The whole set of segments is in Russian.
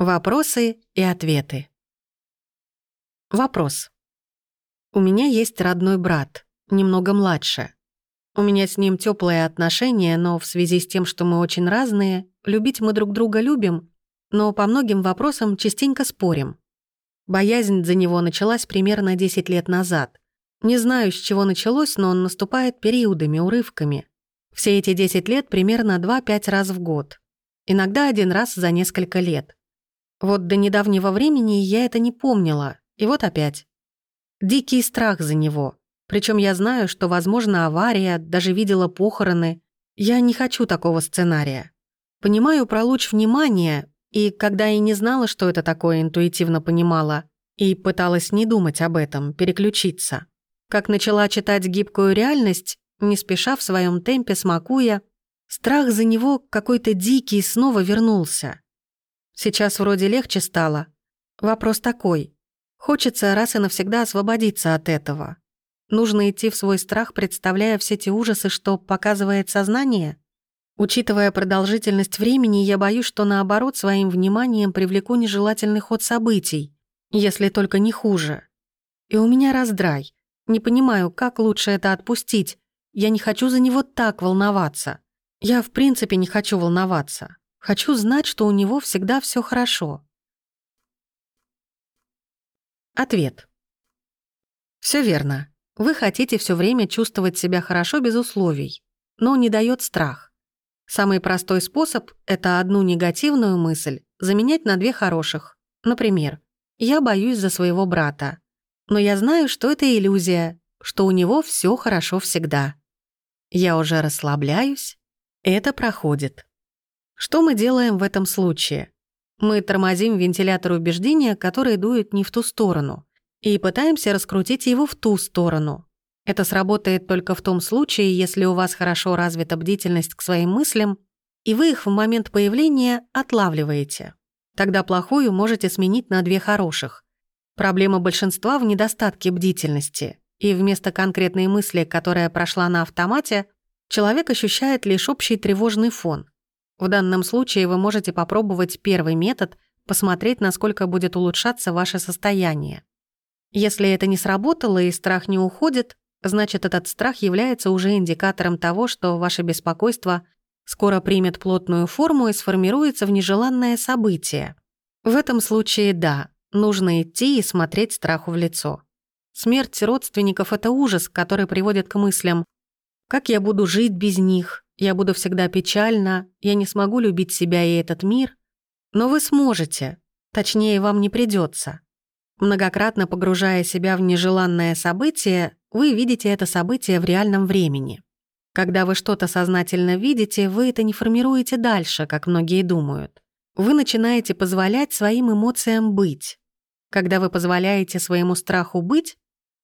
Вопросы и ответы. Вопрос. У меня есть родной брат, немного младше. У меня с ним теплые отношения, но в связи с тем, что мы очень разные, любить мы друг друга любим, но по многим вопросам частенько спорим. Боязнь за него началась примерно 10 лет назад. Не знаю, с чего началось, но он наступает периодами, урывками. Все эти 10 лет примерно 2-5 раз в год. Иногда один раз за несколько лет. Вот до недавнего времени я это не помнила, и вот опять. Дикий страх за него. Причем я знаю, что, возможно, авария, даже видела похороны. Я не хочу такого сценария. Понимаю про луч внимания, и когда я не знала, что это такое, интуитивно понимала, и пыталась не думать об этом, переключиться. Как начала читать гибкую реальность, не спеша в своем темпе смакуя, страх за него какой-то дикий снова вернулся. Сейчас вроде легче стало. Вопрос такой. Хочется раз и навсегда освободиться от этого. Нужно идти в свой страх, представляя все те ужасы, что показывает сознание? Учитывая продолжительность времени, я боюсь, что наоборот своим вниманием привлеку нежелательный ход событий, если только не хуже. И у меня раздрай. Не понимаю, как лучше это отпустить. Я не хочу за него так волноваться. Я в принципе не хочу волноваться. Хочу знать, что у него всегда все хорошо. Ответ. Все верно. Вы хотите все время чувствовать себя хорошо без условий, но не дает страх. Самый простой способ — это одну негативную мысль заменять на две хороших. Например, «Я боюсь за своего брата». Но я знаю, что это иллюзия, что у него все хорошо всегда. Я уже расслабляюсь, это проходит. Что мы делаем в этом случае? Мы тормозим вентилятор убеждения, который дует не в ту сторону, и пытаемся раскрутить его в ту сторону. Это сработает только в том случае, если у вас хорошо развита бдительность к своим мыслям, и вы их в момент появления отлавливаете. Тогда плохую можете сменить на две хороших. Проблема большинства в недостатке бдительности, и вместо конкретной мысли, которая прошла на автомате, человек ощущает лишь общий тревожный фон. В данном случае вы можете попробовать первый метод, посмотреть, насколько будет улучшаться ваше состояние. Если это не сработало и страх не уходит, значит, этот страх является уже индикатором того, что ваше беспокойство скоро примет плотную форму и сформируется в нежеланное событие. В этом случае да, нужно идти и смотреть страху в лицо. Смерть родственников — это ужас, который приводит к мыслям «Как я буду жить без них? Я буду всегда печальна, я не смогу любить себя и этот мир». Но вы сможете, точнее, вам не придется. Многократно погружая себя в нежеланное событие, вы видите это событие в реальном времени. Когда вы что-то сознательно видите, вы это не формируете дальше, как многие думают. Вы начинаете позволять своим эмоциям быть. Когда вы позволяете своему страху быть,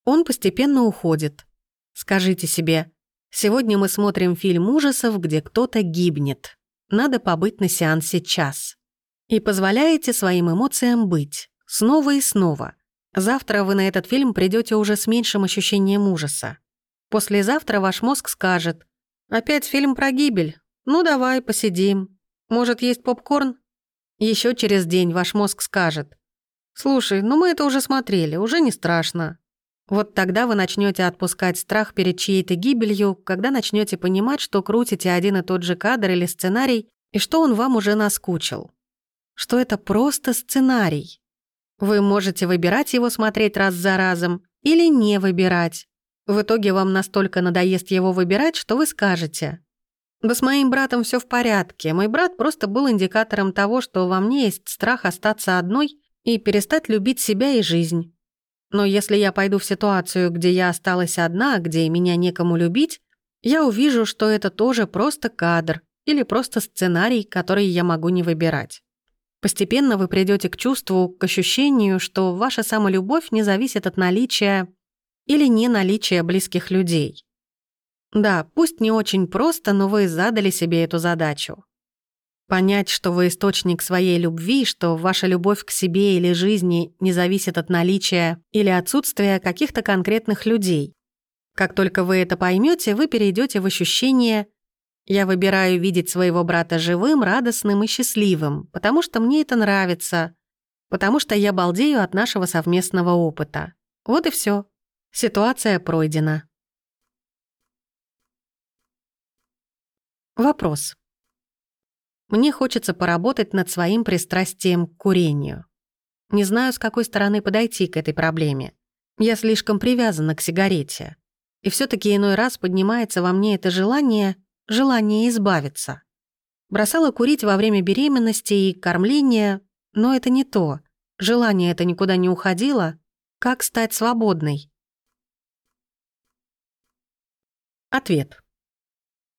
он постепенно уходит. Скажите себе, сегодня мы смотрим фильм ужасов, где кто-то гибнет. Надо побыть на сеансе час. И позволяете своим эмоциям быть. Снова и снова. Завтра вы на этот фильм придете уже с меньшим ощущением ужаса. Послезавтра ваш мозг скажет «Опять фильм про гибель? Ну давай, посидим. Может, есть попкорн?» Еще через день ваш мозг скажет «Слушай, ну мы это уже смотрели, уже не страшно». Вот тогда вы начнете отпускать страх перед чьей-то гибелью, когда начнете понимать, что крутите один и тот же кадр или сценарий, и что он вам уже наскучил. Что это просто сценарий. Вы можете выбирать его смотреть раз за разом или не выбирать. В итоге вам настолько надоест его выбирать, что вы скажете. Да с моим братом все в порядке. Мой брат просто был индикатором того, что во мне есть страх остаться одной и перестать любить себя и жизнь. Но если я пойду в ситуацию, где я осталась одна, где меня некому любить, я увижу, что это тоже просто кадр или просто сценарий, который я могу не выбирать. Постепенно вы придете к чувству, к ощущению, что ваша самолюбовь не зависит от наличия или не наличия близких людей. Да, пусть не очень просто, но вы задали себе эту задачу. Понять, что вы источник своей любви, что ваша любовь к себе или жизни не зависит от наличия или отсутствия каких-то конкретных людей. Как только вы это поймете, вы перейдете в ощущение Я выбираю видеть своего брата живым, радостным и счастливым, потому что мне это нравится, потому что я балдею от нашего совместного опыта. Вот и все. Ситуация пройдена. Вопрос. Мне хочется поработать над своим пристрастием к курению. Не знаю, с какой стороны подойти к этой проблеме. Я слишком привязана к сигарете. И все таки иной раз поднимается во мне это желание, желание избавиться. Бросала курить во время беременности и кормления, но это не то. Желание это никуда не уходило. Как стать свободной? Ответ.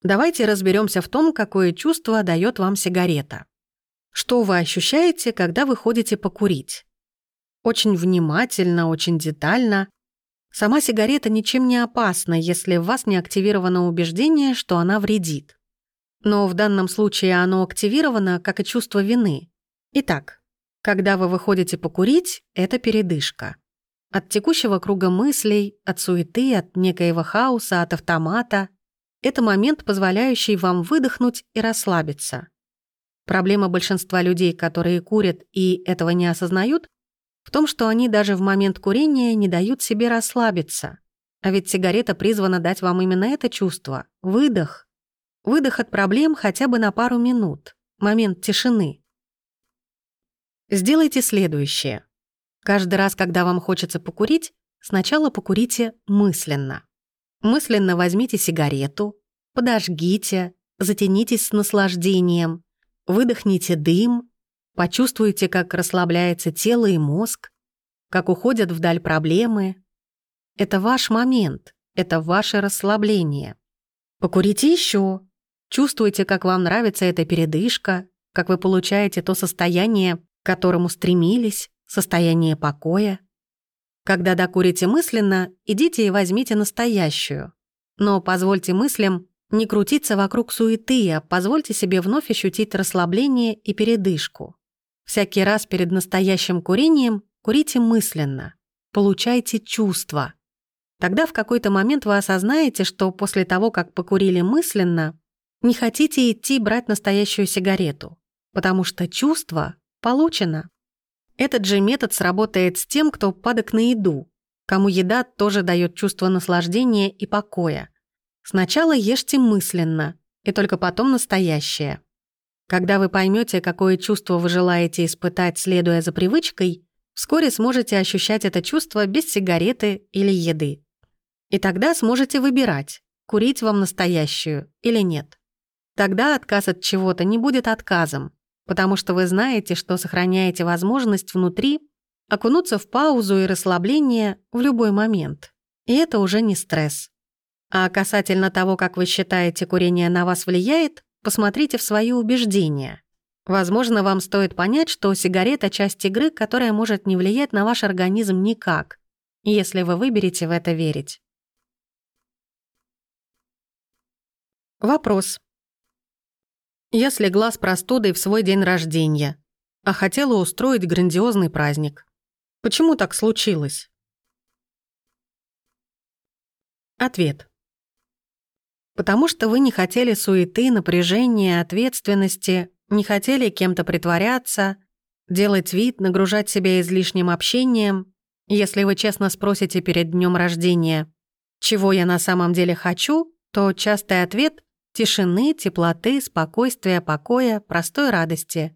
Давайте разберемся в том, какое чувство дает вам сигарета. Что вы ощущаете, когда вы ходите покурить? Очень внимательно, очень детально. Сама сигарета ничем не опасна, если в вас не активировано убеждение, что она вредит. Но в данном случае оно активировано, как и чувство вины. Итак, когда вы выходите покурить, это передышка. От текущего круга мыслей, от суеты, от некоего хаоса, от автомата. Это момент, позволяющий вам выдохнуть и расслабиться. Проблема большинства людей, которые курят и этого не осознают, в том, что они даже в момент курения не дают себе расслабиться. А ведь сигарета призвана дать вам именно это чувство — выдох. Выдох от проблем хотя бы на пару минут. Момент тишины. Сделайте следующее. Каждый раз, когда вам хочется покурить, сначала покурите мысленно. Мысленно возьмите сигарету, подожгите, затянитесь с наслаждением, выдохните дым, почувствуйте, как расслабляется тело и мозг, как уходят вдаль проблемы. Это ваш момент, это ваше расслабление. Покурите еще. Чувствуйте, как вам нравится эта передышка, как вы получаете то состояние, к которому стремились, состояние покоя. Когда докурите мысленно, идите и возьмите настоящую. Но позвольте мыслям не крутиться вокруг суеты, а позвольте себе вновь ощутить расслабление и передышку. Всякий раз перед настоящим курением курите мысленно. Получайте чувства. Тогда в какой-то момент вы осознаете, что после того, как покурили мысленно, не хотите идти брать настоящую сигарету, потому что чувство Получено. Этот же метод сработает с тем, кто падок на еду, кому еда тоже дает чувство наслаждения и покоя. Сначала ешьте мысленно, и только потом настоящее. Когда вы поймете, какое чувство вы желаете испытать, следуя за привычкой, вскоре сможете ощущать это чувство без сигареты или еды. И тогда сможете выбирать, курить вам настоящую или нет. Тогда отказ от чего-то не будет отказом, потому что вы знаете, что сохраняете возможность внутри окунуться в паузу и расслабление в любой момент. И это уже не стресс. А касательно того, как вы считаете, курение на вас влияет, посмотрите в свои убеждения. Возможно, вам стоит понять, что сигарета — часть игры, которая может не влиять на ваш организм никак, если вы выберете в это верить. Вопрос. Я слегла с простудой в свой день рождения, а хотела устроить грандиозный праздник. Почему так случилось? Ответ. Потому что вы не хотели суеты, напряжения, ответственности, не хотели кем-то притворяться, делать вид, нагружать себя излишним общением. Если вы честно спросите перед днем рождения, чего я на самом деле хочу, то частый ответ Тишины, теплоты, спокойствия, покоя, простой радости.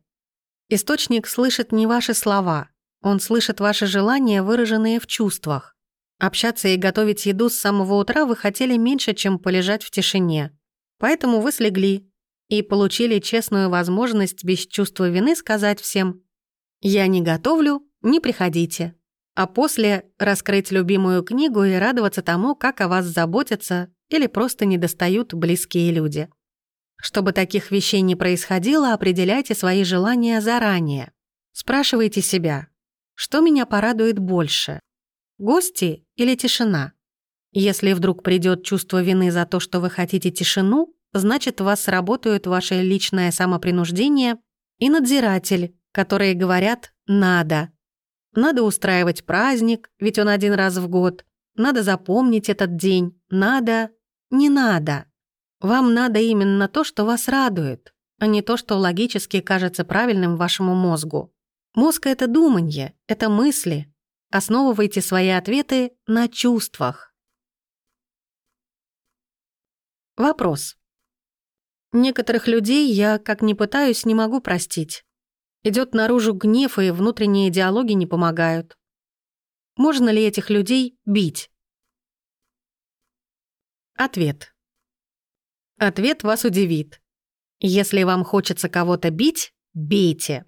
Источник слышит не ваши слова, он слышит ваши желания, выраженные в чувствах. Общаться и готовить еду с самого утра вы хотели меньше, чем полежать в тишине. Поэтому вы слегли и получили честную возможность без чувства вины сказать всем «Я не готовлю, не приходите». А после раскрыть любимую книгу и радоваться тому, как о вас заботятся, или просто не достают близкие люди. Чтобы таких вещей не происходило, определяйте свои желания заранее. Спрашивайте себя, что меня порадует больше, гости или тишина? Если вдруг придет чувство вины за то, что вы хотите тишину, значит, у вас сработают ваше личное самопринуждение и надзиратель, которые говорят «надо». Надо устраивать праздник, ведь он один раз в год. Надо запомнить этот день. Надо не надо. Вам надо именно то, что вас радует, а не то, что логически кажется правильным вашему мозгу. Мозг — это думанье, это мысли. Основывайте свои ответы на чувствах. Вопрос. Некоторых людей я, как ни пытаюсь, не могу простить. Идет наружу гнев, и внутренние диалоги не помогают. Можно ли этих людей бить? Ответ. Ответ вас удивит. Если вам хочется кого-то бить, бейте.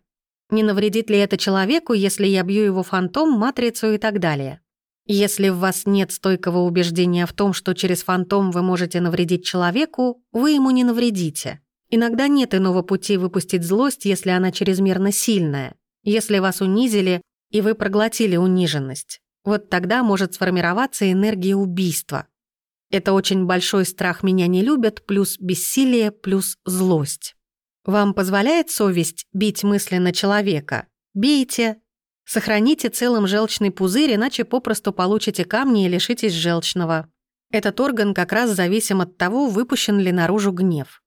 Не навредит ли это человеку, если я бью его фантом, матрицу и так далее? Если в вас нет стойкого убеждения в том, что через фантом вы можете навредить человеку, вы ему не навредите. Иногда нет иного пути выпустить злость, если она чрезмерно сильная. Если вас унизили, и вы проглотили униженность. Вот тогда может сформироваться энергия убийства. Это очень большой страх «меня не любят» плюс бессилие плюс злость. Вам позволяет совесть бить мысленно человека? Бейте. Сохраните целым желчный пузырь, иначе попросту получите камни и лишитесь желчного. Этот орган как раз зависим от того, выпущен ли наружу гнев.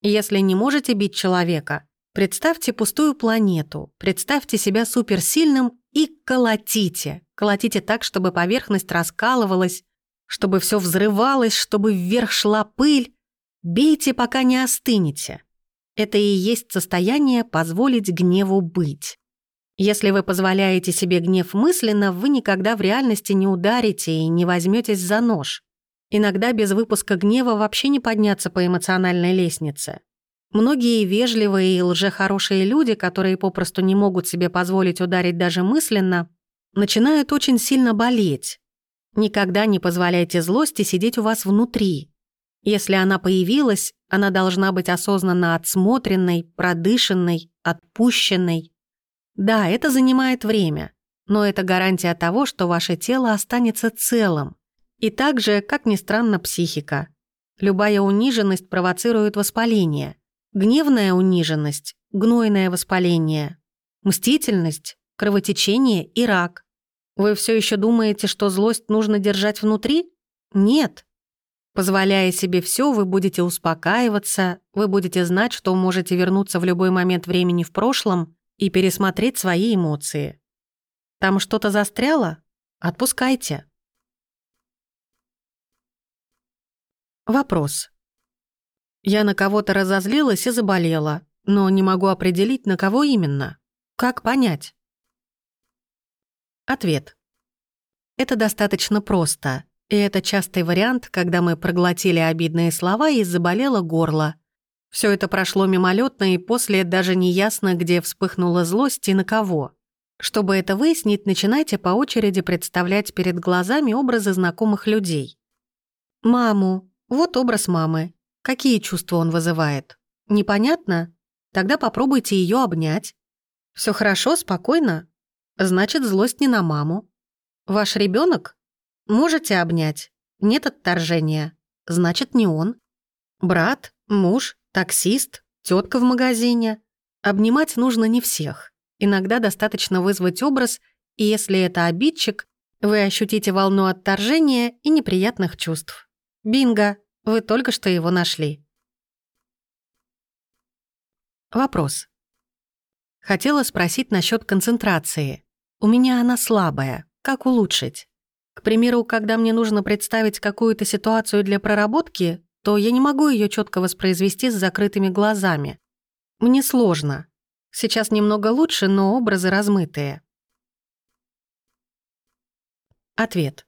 Если не можете бить человека, представьте пустую планету, представьте себя суперсильным и колотите. Колотите так, чтобы поверхность раскалывалась, чтобы все взрывалось, чтобы вверх шла пыль. Бейте, пока не остынете. Это и есть состояние позволить гневу быть. Если вы позволяете себе гнев мысленно, вы никогда в реальности не ударите и не возьметесь за нож. Иногда без выпуска гнева вообще не подняться по эмоциональной лестнице. Многие вежливые и лжехорошие люди, которые попросту не могут себе позволить ударить даже мысленно, начинают очень сильно болеть, Никогда не позволяйте злости сидеть у вас внутри. Если она появилась, она должна быть осознанно отсмотренной, продышанной, отпущенной. Да, это занимает время, но это гарантия того, что ваше тело останется целым. И также, как ни странно, психика. Любая униженность провоцирует воспаление. Гневная униженность – гнойное воспаление. Мстительность – кровотечение и рак. Вы все еще думаете, что злость нужно держать внутри? Нет. Позволяя себе все, вы будете успокаиваться, вы будете знать, что можете вернуться в любой момент времени в прошлом и пересмотреть свои эмоции. Там что-то застряло? Отпускайте. Вопрос. Я на кого-то разозлилась и заболела, но не могу определить, на кого именно. Как понять? Ответ. Это достаточно просто, и это частый вариант, когда мы проглотили обидные слова и заболело горло. Все это прошло мимолетно, и после даже не ясно, где вспыхнула злость и на кого. Чтобы это выяснить, начинайте по очереди представлять перед глазами образы знакомых людей. Маму. Вот образ мамы. Какие чувства он вызывает? Непонятно? Тогда попробуйте ее обнять. Все хорошо, спокойно? Значит, злость не на маму. Ваш ребенок? Можете обнять. Нет отторжения. Значит, не он. Брат, муж, таксист, тетка в магазине. Обнимать нужно не всех. Иногда достаточно вызвать образ, и если это обидчик, вы ощутите волну отторжения и неприятных чувств. Бинго, вы только что его нашли. Вопрос. Хотела спросить насчет концентрации. У меня она слабая. Как улучшить? К примеру, когда мне нужно представить какую-то ситуацию для проработки, то я не могу ее четко воспроизвести с закрытыми глазами. Мне сложно. Сейчас немного лучше, но образы размытые. Ответ.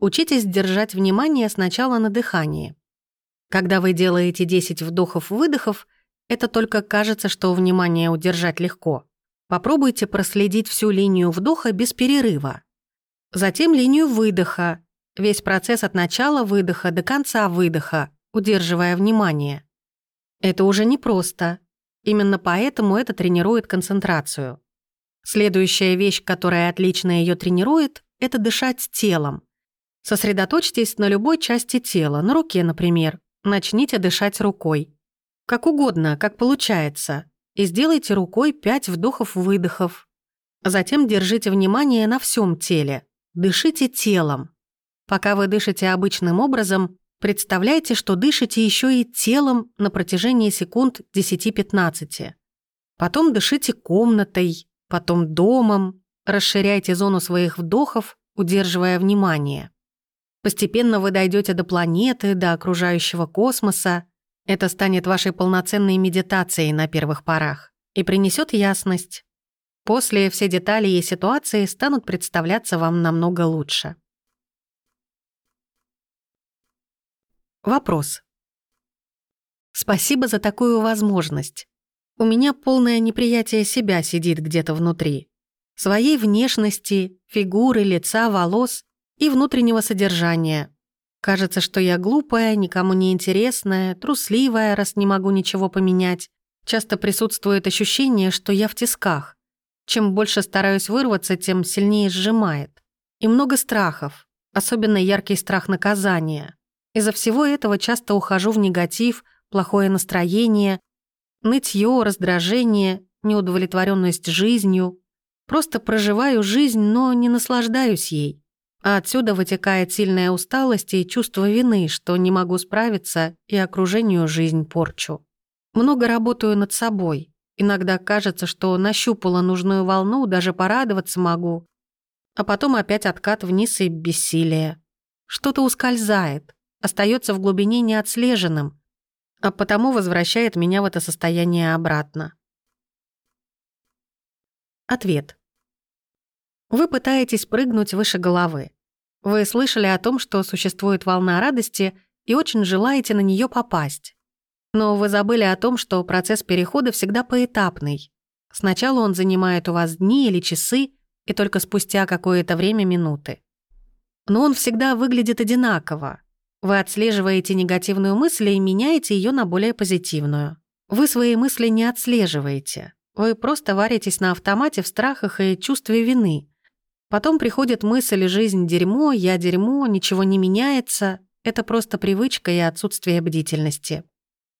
Учитесь держать внимание сначала на дыхании. Когда вы делаете 10 вдохов-выдохов, это только кажется, что внимание удержать легко. Попробуйте проследить всю линию вдоха без перерыва. Затем линию выдоха, весь процесс от начала выдоха до конца выдоха, удерживая внимание. Это уже непросто. Именно поэтому это тренирует концентрацию. Следующая вещь, которая отлично ее тренирует, это дышать телом. Сосредоточьтесь на любой части тела, на руке, например. Начните дышать рукой. Как угодно, как получается и сделайте рукой 5 вдохов-выдохов. Затем держите внимание на всем теле. Дышите телом. Пока вы дышите обычным образом, Представляйте, что дышите еще и телом на протяжении секунд 10-15. Потом дышите комнатой, потом домом, расширяйте зону своих вдохов, удерживая внимание. Постепенно вы дойдете до планеты, до окружающего космоса. Это станет вашей полноценной медитацией на первых порах и принесет ясность. После все детали и ситуации станут представляться вам намного лучше. Вопрос. Спасибо за такую возможность. У меня полное неприятие себя сидит где-то внутри. Своей внешности, фигуры, лица, волос и внутреннего содержания. Кажется, что я глупая, никому не интересная, трусливая, раз не могу ничего поменять. Часто присутствует ощущение, что я в тисках. Чем больше стараюсь вырваться, тем сильнее сжимает. И много страхов, особенно яркий страх наказания. Из-за всего этого часто ухожу в негатив, плохое настроение, нытье, раздражение, неудовлетворенность жизнью. Просто проживаю жизнь, но не наслаждаюсь ей. А отсюда вытекает сильная усталость и чувство вины, что не могу справиться и окружению жизнь порчу. Много работаю над собой. Иногда кажется, что нащупала нужную волну, даже порадоваться могу. А потом опять откат вниз и бессилие. Что-то ускользает, остается в глубине неотслеженным, а потому возвращает меня в это состояние обратно. Ответ. Вы пытаетесь прыгнуть выше головы. Вы слышали о том, что существует волна радости и очень желаете на нее попасть. Но вы забыли о том, что процесс перехода всегда поэтапный. Сначала он занимает у вас дни или часы, и только спустя какое-то время минуты. Но он всегда выглядит одинаково. Вы отслеживаете негативную мысль и меняете ее на более позитивную. Вы свои мысли не отслеживаете. Вы просто варитесь на автомате в страхах и чувстве вины. Потом приходит мысль «жизнь дерьмо», «я дерьмо», «ничего не меняется». Это просто привычка и отсутствие бдительности.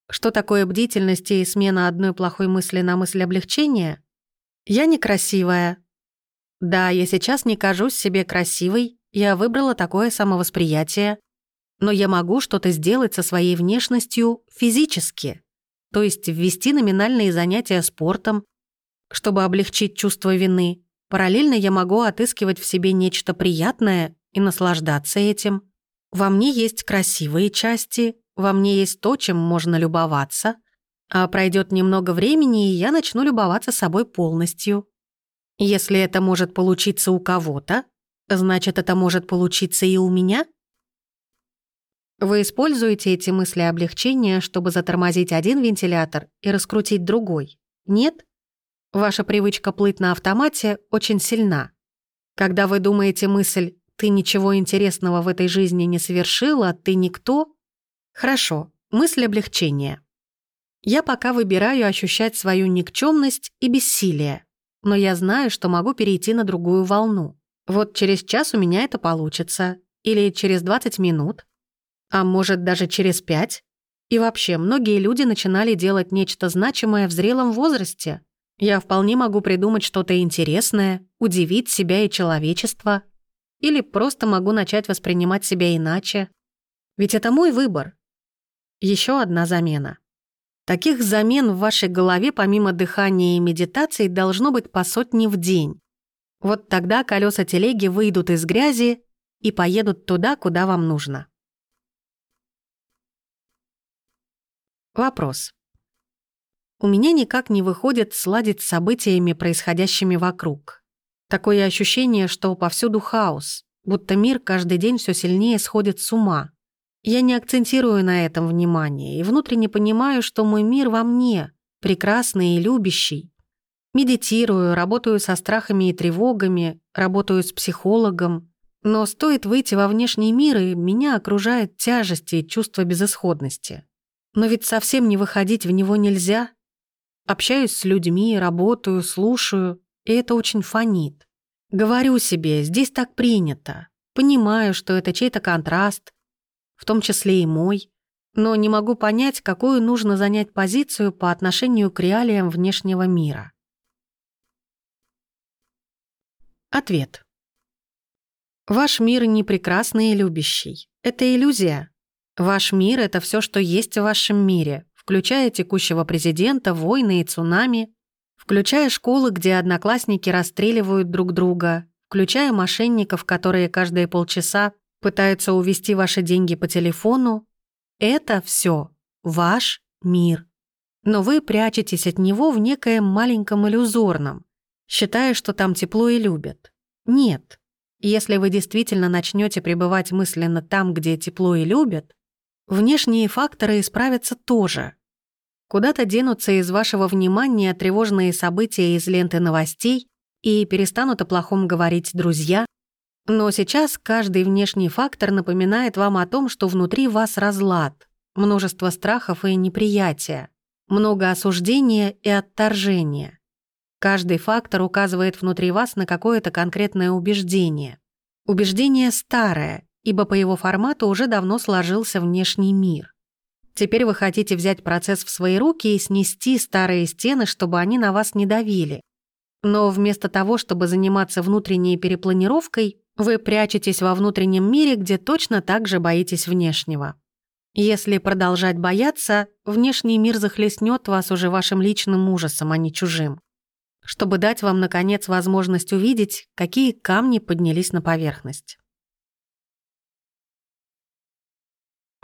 Что такое бдительность и смена одной плохой мысли на мысль облегчения? Я некрасивая. Да, я сейчас не кажусь себе красивой, я выбрала такое самовосприятие, но я могу что-то сделать со своей внешностью физически, то есть ввести номинальные занятия спортом, чтобы облегчить чувство вины. Параллельно я могу отыскивать в себе нечто приятное и наслаждаться этим. Во мне есть красивые части, во мне есть то, чем можно любоваться, а пройдет немного времени, и я начну любоваться собой полностью. Если это может получиться у кого-то, значит, это может получиться и у меня — вы используете эти мысли облегчения, чтобы затормозить один вентилятор и раскрутить другой? Нет? Ваша привычка плыть на автомате очень сильна. Когда вы думаете мысль «ты ничего интересного в этой жизни не совершила, ты никто», хорошо, мысль облегчения. Я пока выбираю ощущать свою никчемность и бессилие, но я знаю, что могу перейти на другую волну. Вот через час у меня это получится, или через 20 минут, а может даже через пять. И вообще, многие люди начинали делать нечто значимое в зрелом возрасте. Я вполне могу придумать что-то интересное, удивить себя и человечество. Или просто могу начать воспринимать себя иначе. Ведь это мой выбор. Еще одна замена. Таких замен в вашей голове помимо дыхания и медитации должно быть по сотне в день. Вот тогда колеса телеги выйдут из грязи и поедут туда, куда вам нужно. Вопрос. У меня никак не выходит сладить с событиями, происходящими вокруг. Такое ощущение, что повсюду хаос, будто мир каждый день все сильнее сходит с ума. Я не акцентирую на этом внимание и внутренне понимаю, что мой мир во мне, прекрасный и любящий. Медитирую, работаю со страхами и тревогами, работаю с психологом. Но стоит выйти во внешний мир, и меня окружает тяжесть и чувство безысходности. Но ведь совсем не выходить в него нельзя. Общаюсь с людьми, работаю, слушаю, и это очень фонит. Говорю себе, здесь так принято. Понимаю, что это чей-то контраст, в том числе и мой, но не могу понять, какую нужно занять позицию по отношению к реалиям внешнего мира. Ответ. Ваш мир не прекрасный и любящий. Это иллюзия. Ваш мир — это все, что есть в вашем мире, включая текущего президента, войны и цунами, включая школы, где одноклассники расстреливают друг друга, включая мошенников, которые каждые полчаса пытаются увести ваши деньги по телефону. Это все ваш мир. Но вы прячетесь от него в некоем маленьком иллюзорном, считая, что там тепло и любят. Нет. Если вы действительно начнете пребывать мысленно там, где тепло и любят, внешние факторы исправятся тоже. Куда-то денутся из вашего внимания тревожные события из ленты новостей и перестанут о плохом говорить друзья, но сейчас каждый внешний фактор напоминает вам о том, что внутри вас разлад, множество страхов и неприятия, много осуждения и отторжения. Каждый фактор указывает внутри вас на какое-то конкретное убеждение. Убеждение старое, ибо по его формату уже давно сложился внешний мир. Теперь вы хотите взять процесс в свои руки и снести старые стены, чтобы они на вас не давили. Но вместо того, чтобы заниматься внутренней перепланировкой, вы прячетесь во внутреннем мире, где точно так же боитесь внешнего. Если продолжать бояться, внешний мир захлестнет вас уже вашим личным ужасом, а не чужим. Чтобы дать вам, наконец, возможность увидеть, какие камни поднялись на поверхность.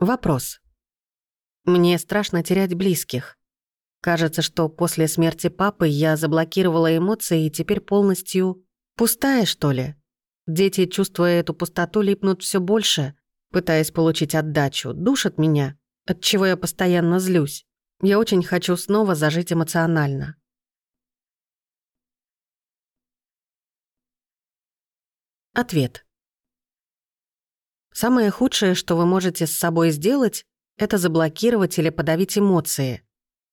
Вопрос. Мне страшно терять близких. Кажется, что после смерти папы я заблокировала эмоции и теперь полностью пустая, что ли. Дети, чувствуя эту пустоту, липнут все больше, пытаясь получить отдачу, душат меня, от чего я постоянно злюсь. Я очень хочу снова зажить эмоционально. Ответ. Самое худшее, что вы можете с собой сделать, это заблокировать или подавить эмоции.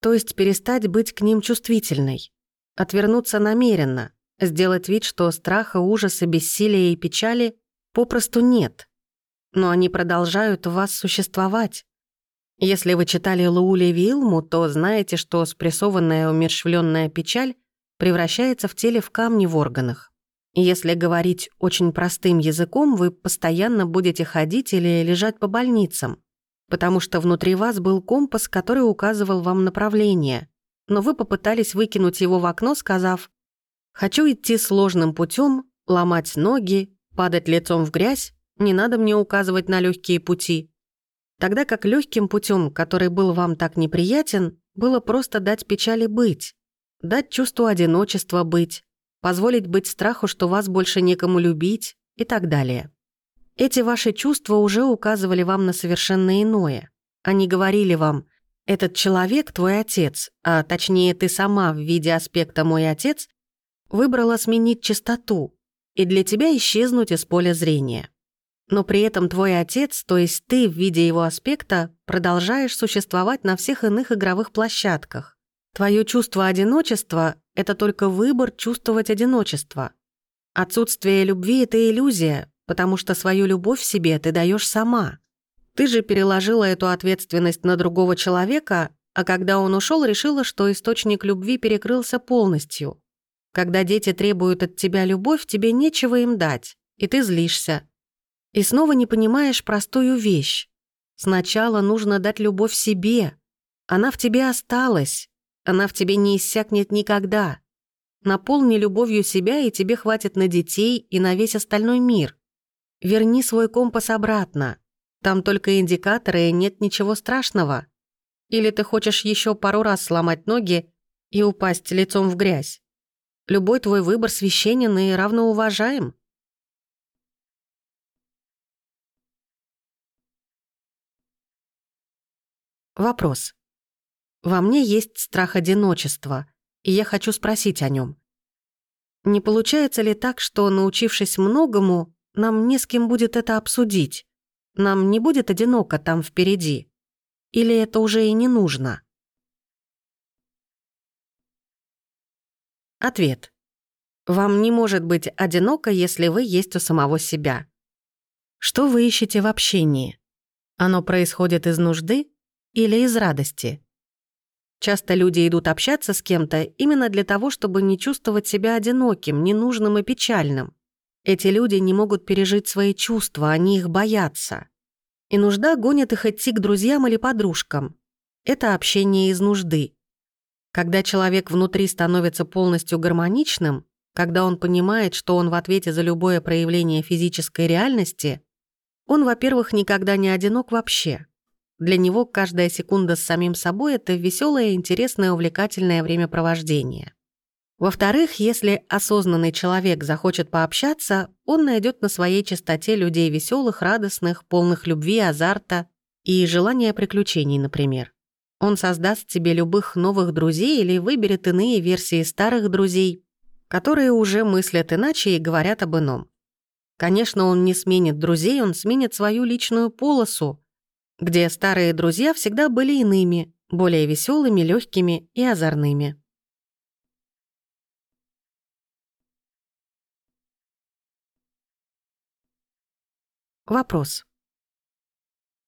То есть перестать быть к ним чувствительной. Отвернуться намеренно, сделать вид, что страха, ужаса, бессилия и печали попросту нет. Но они продолжают в вас существовать. Если вы читали Луули Вилму, то знаете, что спрессованная умерщвленная печаль превращается в теле в камни в органах. Если говорить очень простым языком, вы постоянно будете ходить или лежать по больницам, потому что внутри вас был компас, который указывал вам направление, но вы попытались выкинуть его в окно, сказав Хочу идти сложным путем, ломать ноги, падать лицом в грязь, не надо мне указывать на легкие пути. Тогда как легким путем, который был вам так неприятен, было просто дать печали быть, дать чувству одиночества быть, позволить быть страху, что вас больше некому любить и так далее. Эти ваши чувства уже указывали вам на совершенно иное. Они говорили вам, этот человек твой отец, а точнее ты сама в виде аспекта мой отец, выбрала сменить частоту и для тебя исчезнуть из поля зрения. Но при этом твой отец, то есть ты в виде его аспекта, продолжаешь существовать на всех иных игровых площадках. Твое чувство одиночества — это только выбор чувствовать одиночество. Отсутствие любви — это иллюзия, потому что свою любовь себе ты даешь сама. Ты же переложила эту ответственность на другого человека, а когда он ушел, решила, что источник любви перекрылся полностью. Когда дети требуют от тебя любовь, тебе нечего им дать, и ты злишься. И снова не понимаешь простую вещь. Сначала нужно дать любовь себе. Она в тебе осталась. Она в тебе не иссякнет никогда. Наполни любовью себя, и тебе хватит на детей и на весь остальной мир. Верни свой компас обратно. Там только индикаторы, и нет ничего страшного. Или ты хочешь еще пару раз сломать ноги и упасть лицом в грязь? Любой твой выбор священен и равноуважаем. Вопрос. Во мне есть страх одиночества, и я хочу спросить о нем. Не получается ли так, что, научившись многому, нам не с кем будет это обсудить? Нам не будет одиноко там впереди? Или это уже и не нужно? Ответ. Вам не может быть одиноко, если вы есть у самого себя. Что вы ищете в общении? Оно происходит из нужды или из радости? Часто люди идут общаться с кем-то именно для того, чтобы не чувствовать себя одиноким, ненужным и печальным. Эти люди не могут пережить свои чувства, они их боятся. И нужда гонит их идти к друзьям или подружкам. Это общение из нужды. Когда человек внутри становится полностью гармоничным, когда он понимает, что он в ответе за любое проявление физической реальности, он, во-первых, никогда не одинок вообще. Для него каждая секунда с самим собой — это веселое, интересное, увлекательное времяпровождение. Во-вторых, если осознанный человек захочет пообщаться, он найдет на своей частоте людей веселых, радостных, полных любви, азарта и желания приключений, например. Он создаст себе любых новых друзей или выберет иные версии старых друзей, которые уже мыслят иначе и говорят об ином. Конечно, он не сменит друзей, он сменит свою личную полосу, где старые друзья всегда были иными, более веселыми, легкими и озорными. Вопрос.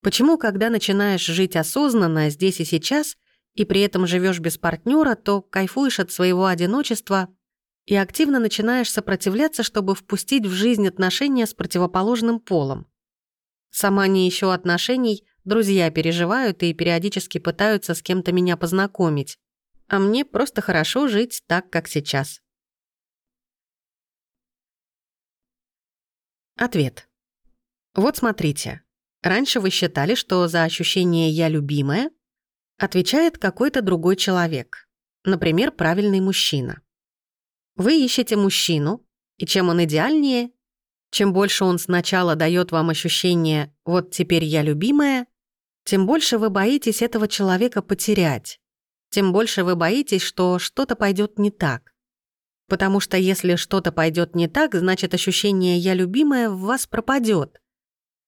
Почему, когда начинаешь жить осознанно здесь и сейчас, и при этом живешь без партнера, то кайфуешь от своего одиночества и активно начинаешь сопротивляться, чтобы впустить в жизнь отношения с противоположным полом? Сама не ищу отношений, друзья переживают и периодически пытаются с кем-то меня познакомить, а мне просто хорошо жить так, как сейчас. Ответ. Вот смотрите. Раньше вы считали, что за ощущение «я любимая» отвечает какой-то другой человек. Например, правильный мужчина. Вы ищете мужчину, и чем он идеальнее, чем больше он сначала дает вам ощущение «вот теперь я любимая», тем больше вы боитесь этого человека потерять, тем больше вы боитесь, что что-то пойдет не так. Потому что если что-то пойдет не так, значит ощущение «я любимая» в вас пропадет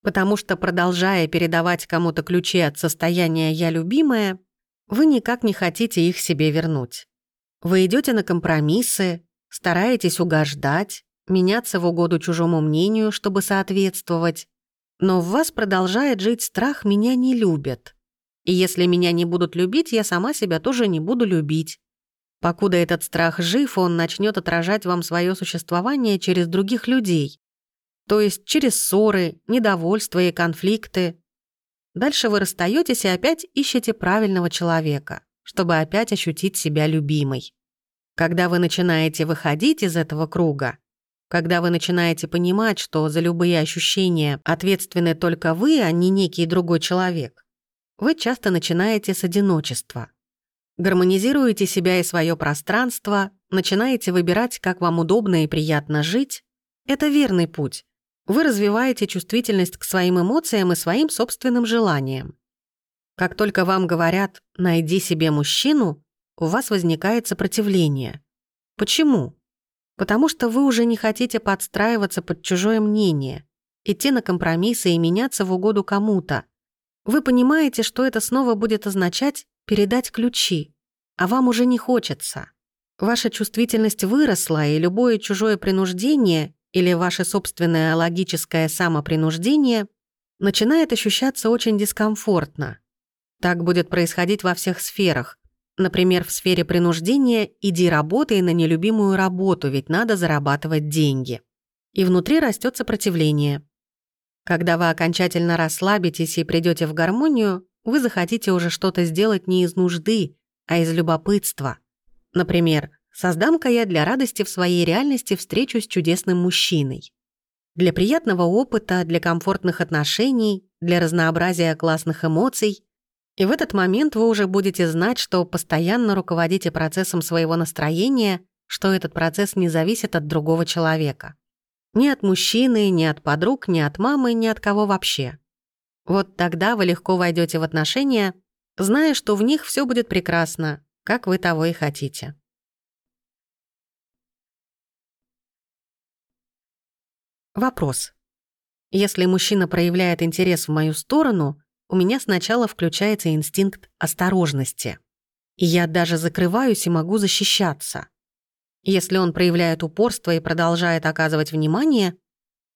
потому что, продолжая передавать кому-то ключи от состояния «я любимая», вы никак не хотите их себе вернуть. Вы идете на компромиссы, стараетесь угождать, меняться в угоду чужому мнению, чтобы соответствовать, но в вас продолжает жить страх «меня не любят». И если меня не будут любить, я сама себя тоже не буду любить. Покуда этот страх жив, он начнет отражать вам свое существование через других людей, то есть через ссоры, недовольство и конфликты. Дальше вы расстаетесь и опять ищете правильного человека, чтобы опять ощутить себя любимой. Когда вы начинаете выходить из этого круга, когда вы начинаете понимать, что за любые ощущения ответственны только вы, а не некий другой человек, вы часто начинаете с одиночества. Гармонизируете себя и свое пространство, начинаете выбирать, как вам удобно и приятно жить. Это верный путь, вы развиваете чувствительность к своим эмоциям и своим собственным желаниям. Как только вам говорят «найди себе мужчину», у вас возникает сопротивление. Почему? Потому что вы уже не хотите подстраиваться под чужое мнение, идти на компромиссы и меняться в угоду кому-то. Вы понимаете, что это снова будет означать передать ключи, а вам уже не хочется. Ваша чувствительность выросла, и любое чужое принуждение или ваше собственное логическое самопринуждение начинает ощущаться очень дискомфортно. Так будет происходить во всех сферах. Например, в сфере принуждения «иди работай на нелюбимую работу, ведь надо зарабатывать деньги». И внутри растет сопротивление. Когда вы окончательно расслабитесь и придете в гармонию, вы захотите уже что-то сделать не из нужды, а из любопытства. Например, Создам-ка я для радости в своей реальности встречу с чудесным мужчиной. Для приятного опыта, для комфортных отношений, для разнообразия классных эмоций. И в этот момент вы уже будете знать, что постоянно руководите процессом своего настроения, что этот процесс не зависит от другого человека. Ни от мужчины, ни от подруг, ни от мамы, ни от кого вообще. Вот тогда вы легко войдете в отношения, зная, что в них все будет прекрасно, как вы того и хотите. Вопрос. Если мужчина проявляет интерес в мою сторону, у меня сначала включается инстинкт осторожности. И я даже закрываюсь и могу защищаться. Если он проявляет упорство и продолжает оказывать внимание,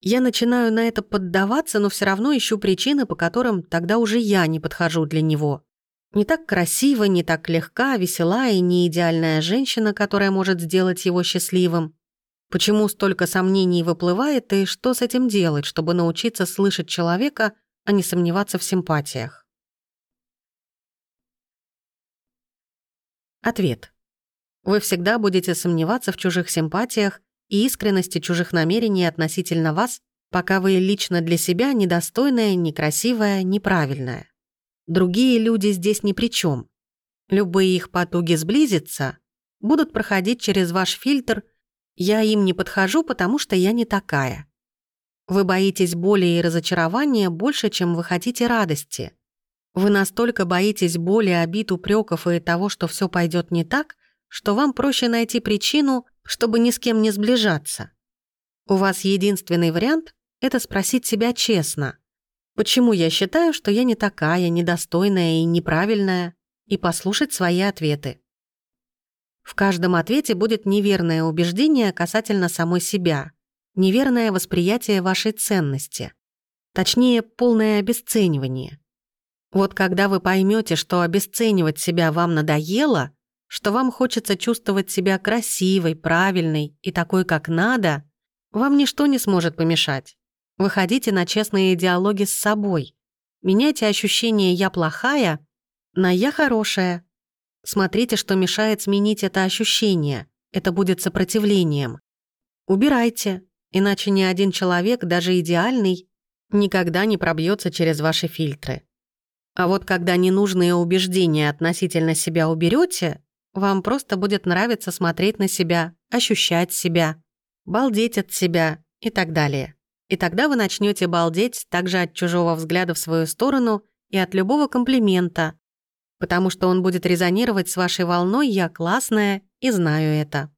я начинаю на это поддаваться, но все равно ищу причины, по которым тогда уже я не подхожу для него. Не так красиво, не так легка, весела и не идеальная женщина, которая может сделать его счастливым. Почему столько сомнений выплывает и что с этим делать, чтобы научиться слышать человека, а не сомневаться в симпатиях. Ответ. Вы всегда будете сомневаться в чужих симпатиях и искренности чужих намерений относительно вас, пока вы лично для себя недостойная, некрасивая, неправильная. Другие люди здесь ни при чем. Любые их потуги сблизиться будут проходить через ваш фильтр «я им не подхожу, потому что я не такая». Вы боитесь боли и разочарования больше, чем вы хотите радости. Вы настолько боитесь боли, обид, упреков и того, что все пойдет не так, что вам проще найти причину, чтобы ни с кем не сближаться. У вас единственный вариант — это спросить себя честно. Почему я считаю, что я не такая, недостойная и неправильная, и послушать свои ответы. В каждом ответе будет неверное убеждение касательно самой себя, неверное восприятие вашей ценности, точнее, полное обесценивание. Вот когда вы поймете, что обесценивать себя вам надоело, что вам хочется чувствовать себя красивой, правильной и такой, как надо, вам ничто не сможет помешать. Выходите на честные диалоги с собой. Меняйте ощущение «я плохая» на «я хорошая». Смотрите, что мешает сменить это ощущение. Это будет сопротивлением. Убирайте, иначе ни один человек, даже идеальный, никогда не пробьется через ваши фильтры. А вот когда ненужные убеждения относительно себя уберете, вам просто будет нравиться смотреть на себя, ощущать себя, балдеть от себя и так далее. И тогда вы начнете балдеть также от чужого взгляда в свою сторону и от любого комплимента, потому что он будет резонировать с вашей волной «я классная» и знаю это.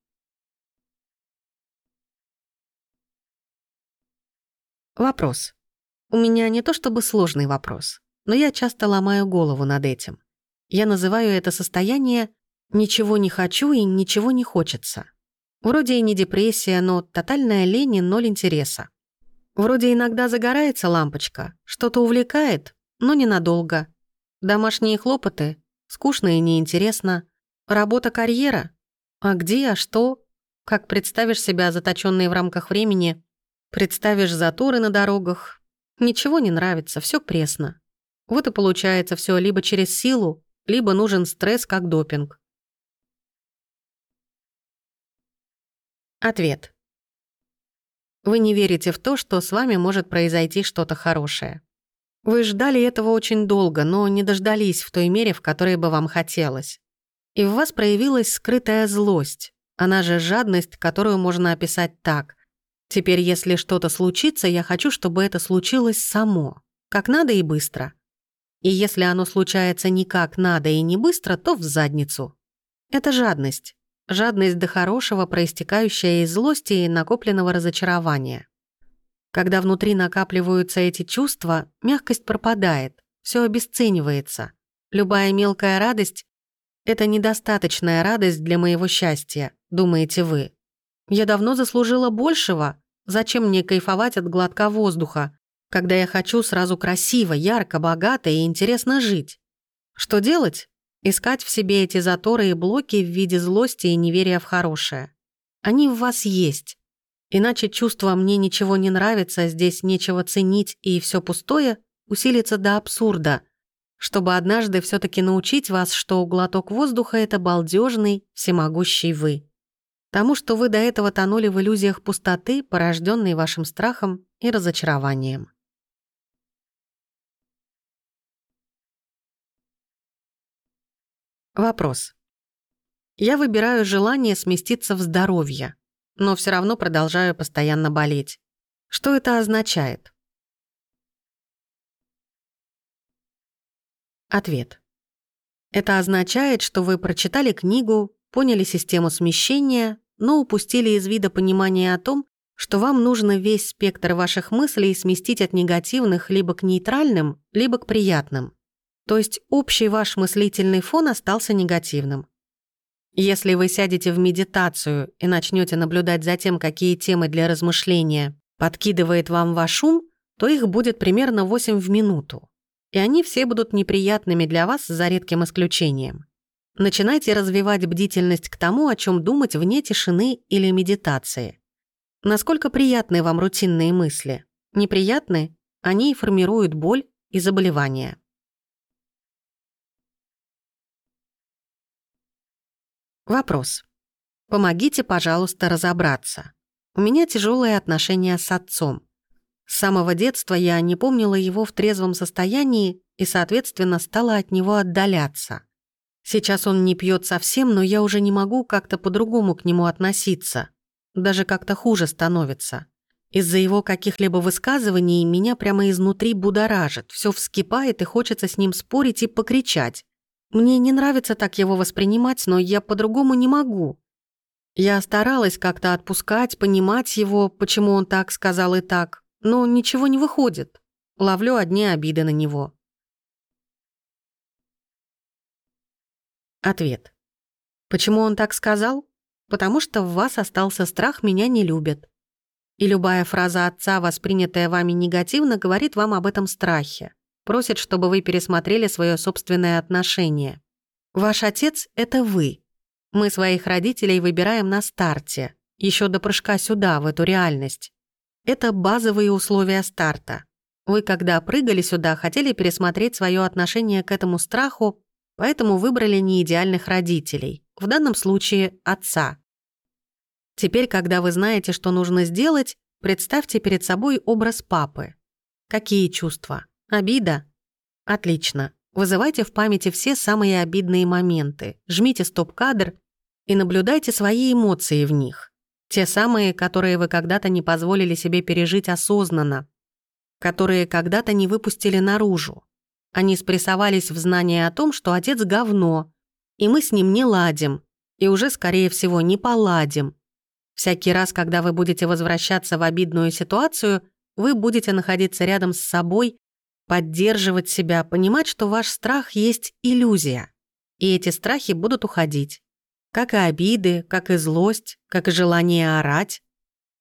Вопрос. У меня не то чтобы сложный вопрос, но я часто ломаю голову над этим. Я называю это состояние Ничего не хочу и ничего не хочется. Вроде и не депрессия, но тотальная лень и ноль интереса. Вроде иногда загорается лампочка, что-то увлекает, но ненадолго. Домашние хлопоты, скучно и неинтересно. Работа, карьера. А где, а что? Как представишь себя заточенной в рамках времени, представишь заторы на дорогах. Ничего не нравится, все пресно. Вот и получается все либо через силу, либо нужен стресс как допинг. Ответ. Вы не верите в то, что с вами может произойти что-то хорошее. Вы ждали этого очень долго, но не дождались в той мере, в которой бы вам хотелось. И в вас проявилась скрытая злость, она же жадность, которую можно описать так. Теперь, если что-то случится, я хочу, чтобы это случилось само, как надо и быстро. И если оно случается не как надо и не быстро, то в задницу. Это жадность. Жадность до хорошего, проистекающая из злости и накопленного разочарования. Когда внутри накапливаются эти чувства, мягкость пропадает, все обесценивается. Любая мелкая радость — это недостаточная радость для моего счастья, думаете вы. Я давно заслужила большего, зачем мне кайфовать от глотка воздуха, когда я хочу сразу красиво, ярко, богато и интересно жить? Что делать? Искать в себе эти заторы и блоки в виде злости и неверия в хорошее. Они в вас есть. Иначе чувство «мне ничего не нравится, здесь нечего ценить и все пустое» усилится до абсурда, чтобы однажды все таки научить вас, что глоток воздуха — это балдежный, всемогущий вы. Тому, что вы до этого тонули в иллюзиях пустоты, порожденной вашим страхом и разочарованием. Вопрос. Я выбираю желание сместиться в здоровье, но все равно продолжаю постоянно болеть. Что это означает? Ответ. Это означает, что вы прочитали книгу, поняли систему смещения, но упустили из вида понимание о том, что вам нужно весь спектр ваших мыслей сместить от негативных либо к нейтральным, либо к приятным. То есть общий ваш мыслительный фон остался негативным. Если вы сядете в медитацию и начнете наблюдать за тем, какие темы для размышления подкидывает вам ваш ум, то их будет примерно 8 в минуту. И они все будут неприятными для вас за редким исключением. Начинайте развивать бдительность к тому, о чем думать вне тишины или медитации. Насколько приятны вам рутинные мысли? Неприятны? Они формируют боль, и заболевания. Вопрос. Помогите, пожалуйста, разобраться. У меня тяжелые отношения с отцом. С самого детства я не помнила его в трезвом состоянии и, соответственно, стала от него отдаляться. Сейчас он не пьет совсем, но я уже не могу как-то по-другому к нему относиться. Даже как-то хуже становится. Из-за его каких-либо высказываний меня прямо изнутри будоражит, все вскипает и хочется с ним спорить и покричать. Мне не нравится так его воспринимать, но я по-другому не могу. Я старалась как-то отпускать, понимать его, почему он так сказал и так, но ничего не выходит. Ловлю одни обиды на него. Ответ. Почему он так сказал? Потому что в вас остался страх «меня не любят». И любая фраза отца, воспринятая вами негативно, говорит вам об этом страхе. Просит, чтобы вы пересмотрели свое собственное отношение. Ваш отец — это вы. Мы своих родителей выбираем на старте, еще до прыжка сюда, в эту реальность. Это базовые условия старта. Вы, когда прыгали сюда, хотели пересмотреть свое отношение к этому страху, поэтому выбрали неидеальных родителей, в данном случае отца. Теперь, когда вы знаете, что нужно сделать, представьте перед собой образ папы. Какие чувства? Обида? Отлично. Вызывайте в памяти все самые обидные моменты, жмите стоп-кадр и наблюдайте свои эмоции в них. Те самые, которые вы когда-то не позволили себе пережить осознанно, которые когда-то не выпустили наружу. Они спрессовались в знании о том, что отец говно, и мы с ним не ладим, и уже, скорее всего, не поладим. Всякий раз, когда вы будете возвращаться в обидную ситуацию, вы будете находиться рядом с собой поддерживать себя, понимать, что ваш страх есть иллюзия. И эти страхи будут уходить. Как и обиды, как и злость, как и желание орать.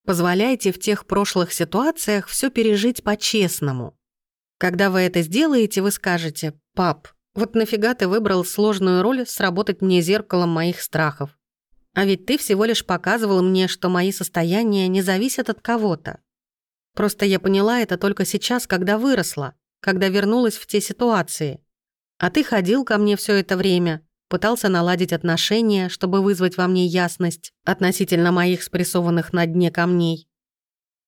Позволяйте в тех прошлых ситуациях все пережить по-честному. Когда вы это сделаете, вы скажете «Пап, вот нафига ты выбрал сложную роль сработать мне зеркалом моих страхов? А ведь ты всего лишь показывал мне, что мои состояния не зависят от кого-то. Просто я поняла это только сейчас, когда выросла когда вернулась в те ситуации. А ты ходил ко мне все это время, пытался наладить отношения, чтобы вызвать во мне ясность относительно моих спрессованных на дне камней.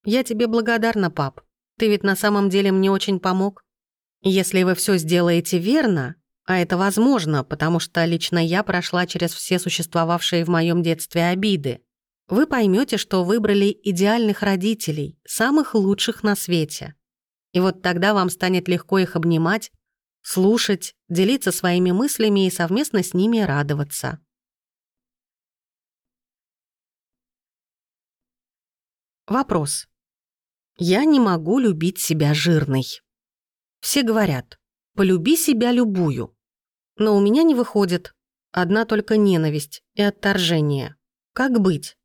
Я тебе благодарна, пап. Ты ведь на самом деле мне очень помог. Если вы все сделаете верно, а это возможно, потому что лично я прошла через все существовавшие в моем детстве обиды, вы поймете, что выбрали идеальных родителей, самых лучших на свете. И вот тогда вам станет легко их обнимать, слушать, делиться своими мыслями и совместно с ними радоваться. Вопрос. Я не могу любить себя жирной. Все говорят, полюби себя любую. Но у меня не выходит. Одна только ненависть и отторжение. Как быть?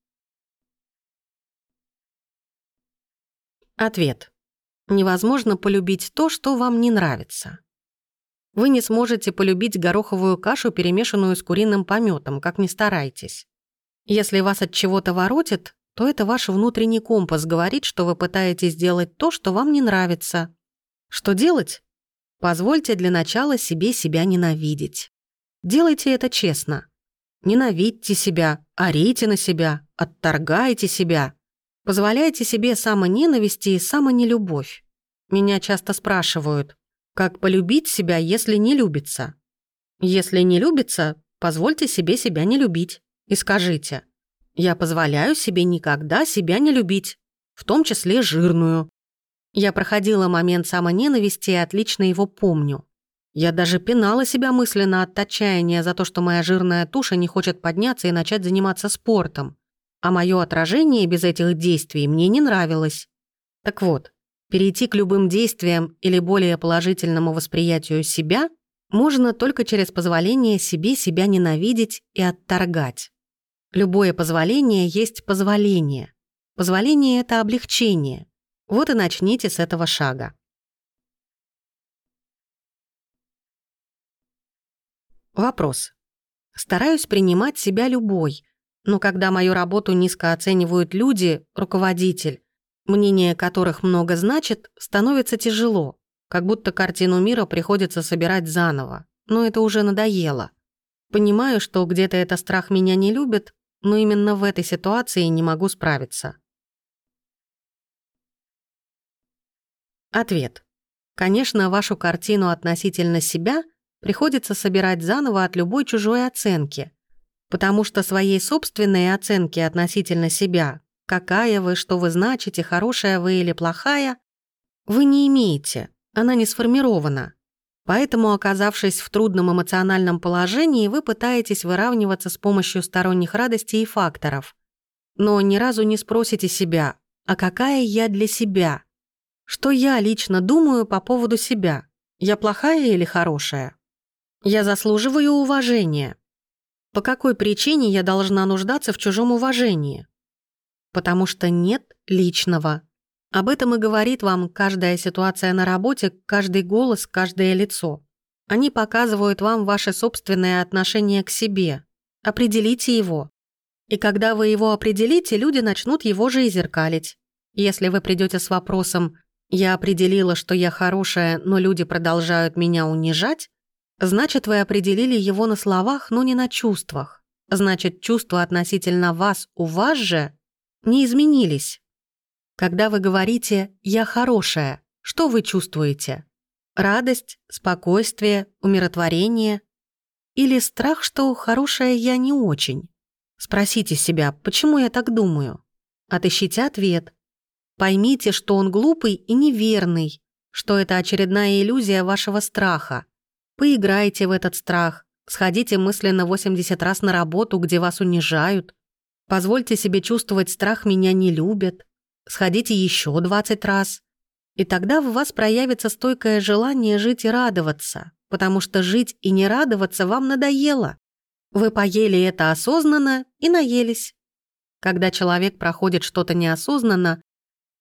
Ответ. Невозможно полюбить то, что вам не нравится. Вы не сможете полюбить гороховую кашу, перемешанную с куриным пометом, как ни старайтесь. Если вас от чего-то воротит, то это ваш внутренний компас говорит, что вы пытаетесь сделать то, что вам не нравится. Что делать? Позвольте для начала себе себя ненавидеть. Делайте это честно. Ненавидьте себя, орите на себя, отторгайте себя. Позволяйте себе самоненависти и самонелюбовь. Меня часто спрашивают, как полюбить себя, если не любится? Если не любится, позвольте себе себя не любить. И скажите, я позволяю себе никогда себя не любить, в том числе жирную. Я проходила момент самоненависти и отлично его помню. Я даже пинала себя мысленно от отчаяния за то, что моя жирная туша не хочет подняться и начать заниматься спортом а мое отражение без этих действий мне не нравилось. Так вот, перейти к любым действиям или более положительному восприятию себя можно только через позволение себе себя ненавидеть и отторгать. Любое позволение есть позволение. Позволение — это облегчение. Вот и начните с этого шага. Вопрос. Стараюсь принимать себя любой, но когда мою работу низко оценивают люди, руководитель, мнение которых много значит, становится тяжело. как будто картину мира приходится собирать заново, но это уже надоело. Понимаю, что где-то это страх меня не любит, но именно в этой ситуации не могу справиться. Ответ. Конечно, вашу картину относительно себя приходится собирать заново от любой чужой оценки, потому что своей собственной оценки относительно себя, какая вы, что вы значите, хорошая вы или плохая, вы не имеете, она не сформирована. Поэтому, оказавшись в трудном эмоциональном положении, вы пытаетесь выравниваться с помощью сторонних радостей и факторов. Но ни разу не спросите себя, а какая я для себя? Что я лично думаю по поводу себя? Я плохая или хорошая? Я заслуживаю уважения. По какой причине я должна нуждаться в чужом уважении? Потому что нет личного. Об этом и говорит вам каждая ситуация на работе, каждый голос, каждое лицо. Они показывают вам ваше собственное отношение к себе. Определите его. И когда вы его определите, люди начнут его же и зеркалить. Если вы придете с вопросом «Я определила, что я хорошая, но люди продолжают меня унижать», значит, вы определили его на словах, но не на чувствах. Значит, чувства относительно вас у вас же не изменились. Когда вы говорите «я хорошая», что вы чувствуете? Радость, спокойствие, умиротворение? Или страх, что хорошая я не очень? Спросите себя, почему я так думаю? Отыщите ответ. Поймите, что он глупый и неверный, что это очередная иллюзия вашего страха. Поиграйте в этот страх, сходите мысленно 80 раз на работу, где вас унижают. Позвольте себе чувствовать страх «меня не любят», Сходите еще 20 раз. И тогда в вас проявится стойкое желание жить и радоваться, потому что жить и не радоваться вам надоело. Вы поели это осознанно и наелись. Когда человек проходит что-то неосознанно,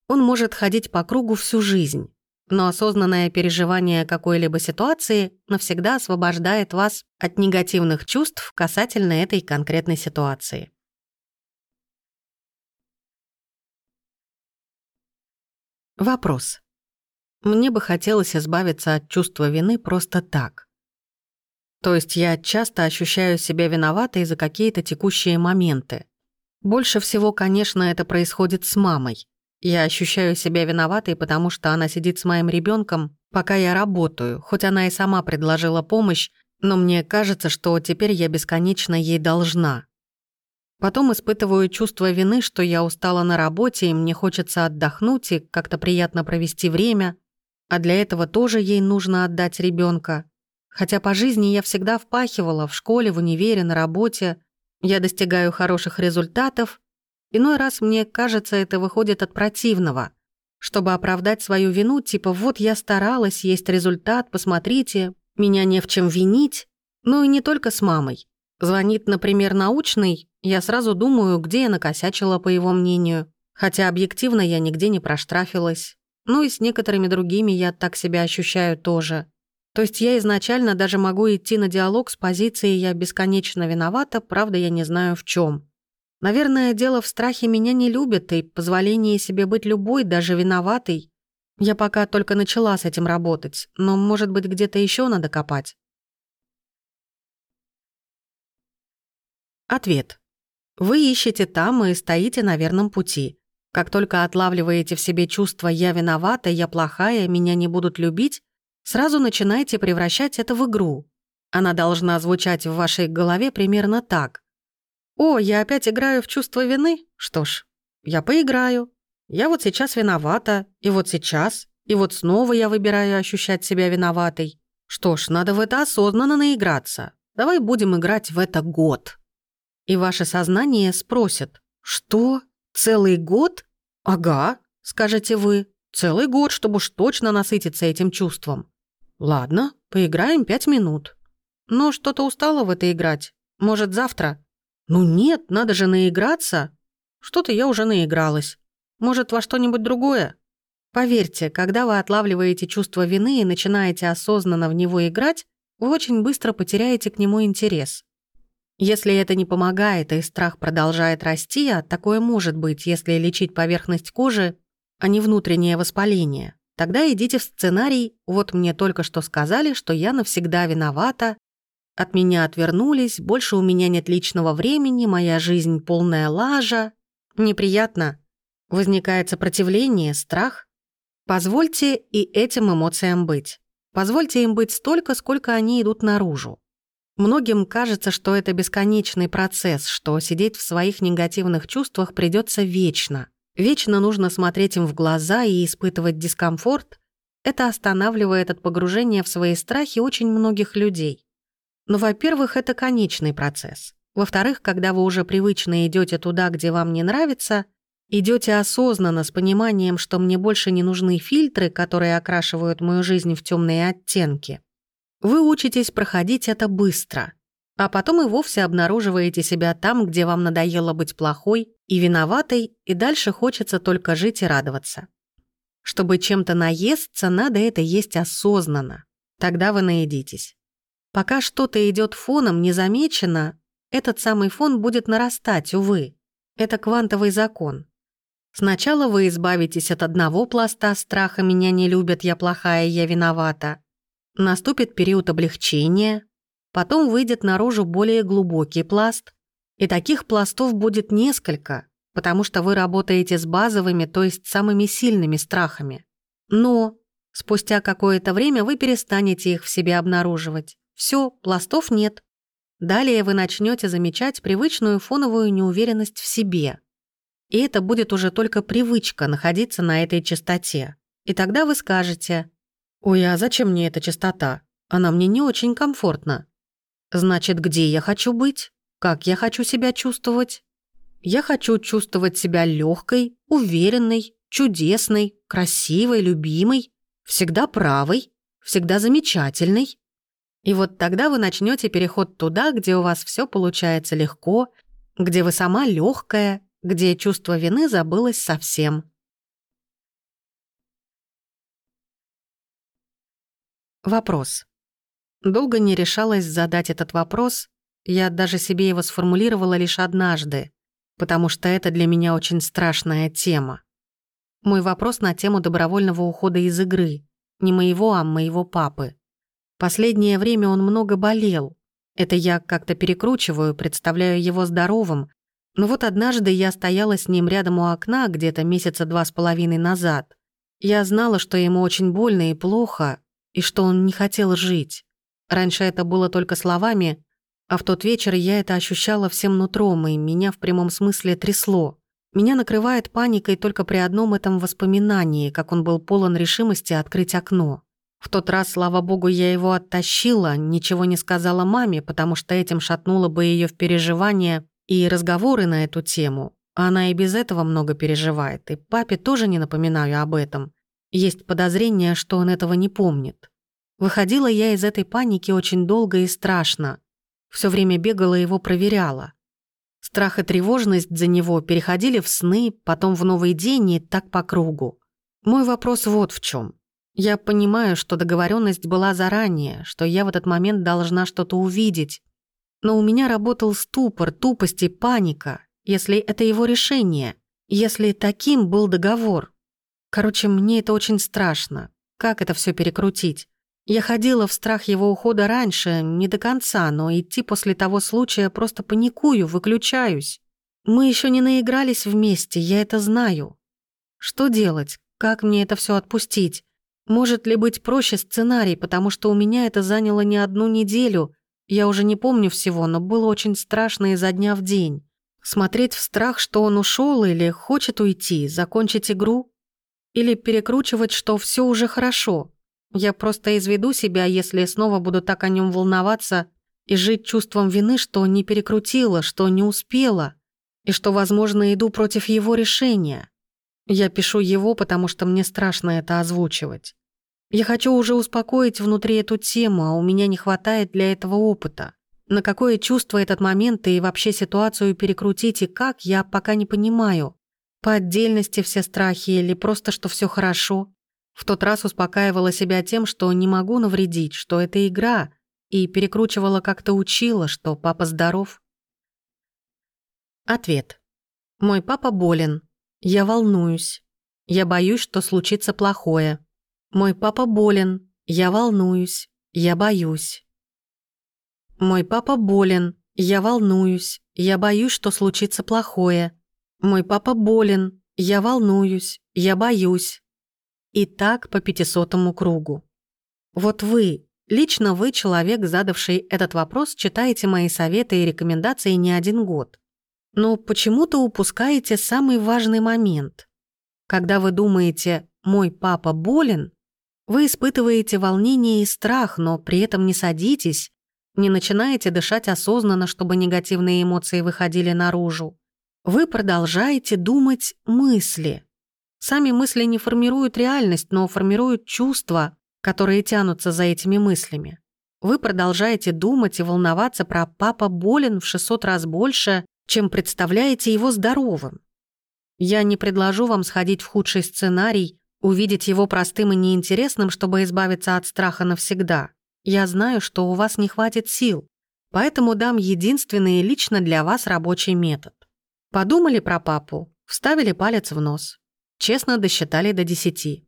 он может ходить по кругу всю жизнь. Но осознанное переживание какой-либо ситуации навсегда освобождает вас от негативных чувств касательно этой конкретной ситуации. Вопрос. Мне бы хотелось избавиться от чувства вины просто так. То есть я часто ощущаю себя виноватой за какие-то текущие моменты. Больше всего, конечно, это происходит с мамой. Я ощущаю себя виноватой, потому что она сидит с моим ребенком, пока я работаю, хоть она и сама предложила помощь, но мне кажется, что теперь я бесконечно ей должна. Потом испытываю чувство вины, что я устала на работе, и мне хочется отдохнуть и как-то приятно провести время, а для этого тоже ей нужно отдать ребенка. Хотя по жизни я всегда впахивала, в школе, в универе, на работе. Я достигаю хороших результатов. Иной раз мне кажется, это выходит от противного. Чтобы оправдать свою вину, типа «вот я старалась, есть результат, посмотрите, меня не в чем винить». Ну и не только с мамой. Звонит, например, научный, я сразу думаю, где я накосячила, по его мнению. Хотя объективно я нигде не проштрафилась. Ну и с некоторыми другими я так себя ощущаю тоже. То есть я изначально даже могу идти на диалог с позицией «я бесконечно виновата, правда я не знаю в чем. Наверное, дело в страхе меня не любят и позволении себе быть любой, даже виноватой. Я пока только начала с этим работать, но, может быть, где-то еще надо копать. Ответ. Вы ищете там и стоите на верном пути. Как только отлавливаете в себе чувство «я виновата», «я плохая», «меня не будут любить», сразу начинаете превращать это в игру. Она должна звучать в вашей голове примерно так. «О, я опять играю в чувство вины? Что ж, я поиграю. Я вот сейчас виновата, и вот сейчас, и вот снова я выбираю ощущать себя виноватой. Что ж, надо в это осознанно наиграться. Давай будем играть в это год». И ваше сознание спросит, что, целый год? Ага, скажете вы, целый год, чтобы уж точно насытиться этим чувством. Ладно, поиграем пять минут. Но что-то устала в это играть. Может, завтра? Ну нет, надо же наиграться. Что-то я уже наигралась. Может, во что-нибудь другое? Поверьте, когда вы отлавливаете чувство вины и начинаете осознанно в него играть, вы очень быстро потеряете к нему интерес. Если это не помогает и страх продолжает расти, а такое может быть, если лечить поверхность кожи, а не внутреннее воспаление, Тогда идите в сценарий «Вот мне только что сказали, что я навсегда виновата, от меня отвернулись, больше у меня нет личного времени, моя жизнь полная лажа. Неприятно. Возникает сопротивление, страх. Позвольте и этим эмоциям быть. Позвольте им быть столько, сколько они идут наружу. Многим кажется, что это бесконечный процесс, что сидеть в своих негативных чувствах придется вечно. Вечно нужно смотреть им в глаза и испытывать дискомфорт. Это останавливает от погружения в свои страхи очень многих людей. Но, во-первых, это конечный процесс. Во-вторых, когда вы уже привычно идете туда, где вам не нравится, идете осознанно с пониманием, что мне больше не нужны фильтры, которые окрашивают мою жизнь в темные оттенки. Вы учитесь проходить это быстро, а потом и вовсе обнаруживаете себя там, где вам надоело быть плохой и виноватой, и дальше хочется только жить и радоваться. Чтобы чем-то наесться, надо это есть осознанно. Тогда вы наедитесь. Пока что-то идет фоном незамеченно, этот самый фон будет нарастать, увы. Это квантовый закон. Сначала вы избавитесь от одного пласта страха «меня не любят, я плохая, я виновата». Наступит период облегчения, потом выйдет наружу более глубокий пласт, и таких пластов будет несколько, потому что вы работаете с базовыми, то есть самыми сильными страхами. Но спустя какое-то время вы перестанете их в себе обнаруживать. Все, пластов нет. Далее вы начнете замечать привычную фоновую неуверенность в себе. И это будет уже только привычка находиться на этой частоте. И тогда вы скажете, «Ой, а зачем мне эта частота? Она мне не очень комфортна. Значит, где я хочу быть? Как я хочу себя чувствовать? Я хочу чувствовать себя легкой, уверенной, чудесной, красивой, любимой, всегда правой, всегда замечательной. И вот тогда вы начнете переход туда, где у вас все получается легко, где вы сама легкая, где чувство вины забылось совсем. Вопрос. Долго не решалась задать этот вопрос, я даже себе его сформулировала лишь однажды, потому что это для меня очень страшная тема. Мой вопрос на тему добровольного ухода из игры. Не моего, а моего папы. Последнее время он много болел. Это я как-то перекручиваю, представляю его здоровым. Но вот однажды я стояла с ним рядом у окна где-то месяца два с половиной назад. Я знала, что ему очень больно и плохо, и что он не хотел жить. Раньше это было только словами, а в тот вечер я это ощущала всем нутром, и меня в прямом смысле трясло. Меня накрывает паникой только при одном этом воспоминании, как он был полон решимости открыть окно. В тот раз, слава богу, я его оттащила, ничего не сказала маме, потому что этим шатнуло бы ее в переживания и разговоры на эту тему. Она и без этого много переживает, и папе тоже не напоминаю об этом. Есть подозрение, что он этого не помнит. Выходила я из этой паники очень долго и страшно. Все время бегала его проверяла. Страх и тревожность за него переходили в сны, потом в новый день и так по кругу. Мой вопрос вот в чем. Я понимаю, что договоренность была заранее, что я в этот момент должна что-то увидеть. Но у меня работал ступор, тупость и паника, если это его решение, если таким был договор. Короче, мне это очень страшно. Как это все перекрутить? Я ходила в страх его ухода раньше, не до конца, но идти после того случая просто паникую, выключаюсь. Мы еще не наигрались вместе, я это знаю. Что делать? Как мне это все отпустить? Может ли быть проще сценарий, потому что у меня это заняло не одну неделю. Я уже не помню всего, но было очень страшно изо дня в день. Смотреть в страх, что он ушел или хочет уйти, закончить игру? Или перекручивать, что все уже хорошо? Я просто изведу себя, если снова буду так о нем волноваться и жить чувством вины, что не перекрутила, что не успела, и что, возможно, иду против его решения. Я пишу его, потому что мне страшно это озвучивать. Я хочу уже успокоить внутри эту тему, а у меня не хватает для этого опыта. На какое чувство этот момент и вообще ситуацию перекрутить и как, я пока не понимаю. По отдельности все страхи или просто, что все хорошо. В тот раз успокаивала себя тем, что не могу навредить, что это игра, и перекручивала как-то учила, что папа здоров. Ответ. Мой папа болен. Я волнуюсь. Я боюсь, что случится плохое. Мой папа болен, я волнуюсь, я боюсь. Мой папа болен, я волнуюсь, я боюсь, что случится плохое. Мой папа болен, я волнуюсь, я боюсь. И так по пятисотому кругу. Вот вы, лично вы, человек, задавший этот вопрос, читаете мои советы и рекомендации не один год. Но почему-то упускаете самый важный момент. Когда вы думаете «мой папа болен», вы испытываете волнение и страх, но при этом не садитесь, не начинаете дышать осознанно, чтобы негативные эмоции выходили наружу. Вы продолжаете думать мысли. Сами мысли не формируют реальность, но формируют чувства, которые тянутся за этими мыслями. Вы продолжаете думать и волноваться про «папа болен в 600 раз больше», чем представляете его здоровым. Я не предложу вам сходить в худший сценарий, увидеть его простым и неинтересным, чтобы избавиться от страха навсегда. Я знаю, что у вас не хватит сил, поэтому дам единственный лично для вас рабочий метод. Подумали про папу, вставили палец в нос. Честно досчитали до десяти.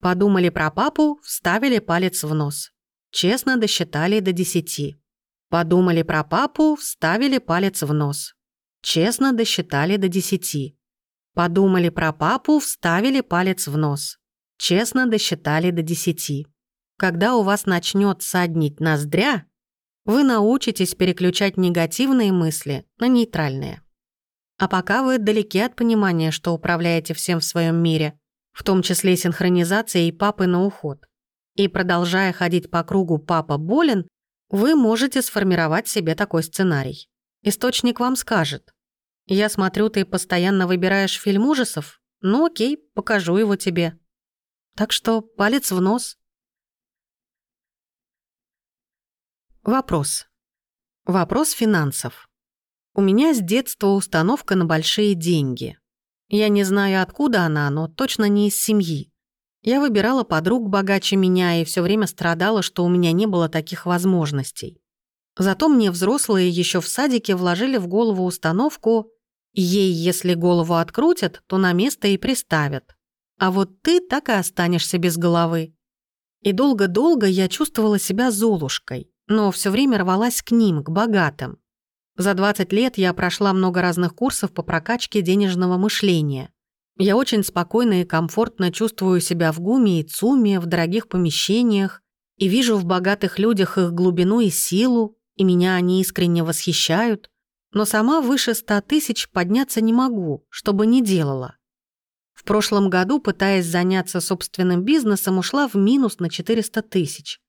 Подумали про папу, вставили палец в нос. Честно досчитали до десяти. Подумали про папу, вставили палец в нос. Честно досчитали до десяти. Подумали про папу, вставили палец в нос. Честно досчитали до десяти. Когда у вас начнет саднить ноздря, вы научитесь переключать негативные мысли на нейтральные. А пока вы далеки от понимания, что управляете всем в своем мире, в том числе синхронизацией папы на уход. И продолжая ходить по кругу «папа болен», вы можете сформировать себе такой сценарий. Источник вам скажет. «Я смотрю, ты постоянно выбираешь фильм ужасов? Ну окей, покажу его тебе». Так что палец в нос. Вопрос. Вопрос финансов. У меня с детства установка на большие деньги. Я не знаю, откуда она, но точно не из семьи. Я выбирала подруг богаче меня и все время страдала, что у меня не было таких возможностей. Зато мне взрослые еще в садике вложили в голову установку «Ей, если голову открутят, то на место и приставят. А вот ты так и останешься без головы». И долго-долго я чувствовала себя золушкой, но все время рвалась к ним, к богатым. За 20 лет я прошла много разных курсов по прокачке денежного мышления. Я очень спокойно и комфортно чувствую себя в ГУМе и ЦУМе, в дорогих помещениях, и вижу в богатых людях их глубину и силу, и меня они искренне восхищают. Но сама выше 100 тысяч подняться не могу, чтобы не делала. В прошлом году, пытаясь заняться собственным бизнесом, ушла в минус на 400 тысяч.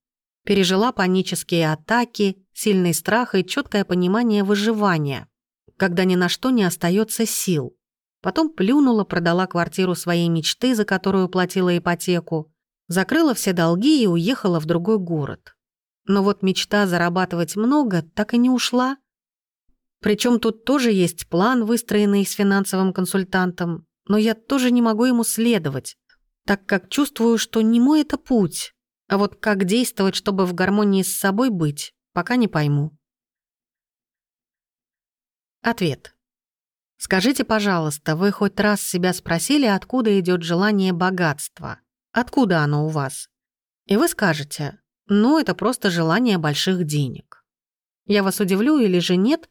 Пережила панические атаки, сильный страх и четкое понимание выживания, когда ни на что не остается сил. Потом плюнула, продала квартиру своей мечты, за которую платила ипотеку, закрыла все долги и уехала в другой город. Но вот мечта зарабатывать много так и не ушла. Причем тут тоже есть план, выстроенный с финансовым консультантом, но я тоже не могу ему следовать, так как чувствую, что не мой это путь. А вот как действовать, чтобы в гармонии с собой быть, пока не пойму. Ответ. Скажите, пожалуйста, вы хоть раз себя спросили, откуда идет желание богатства? Откуда оно у вас? И вы скажете, ну, это просто желание больших денег. Я вас удивлю или же нет,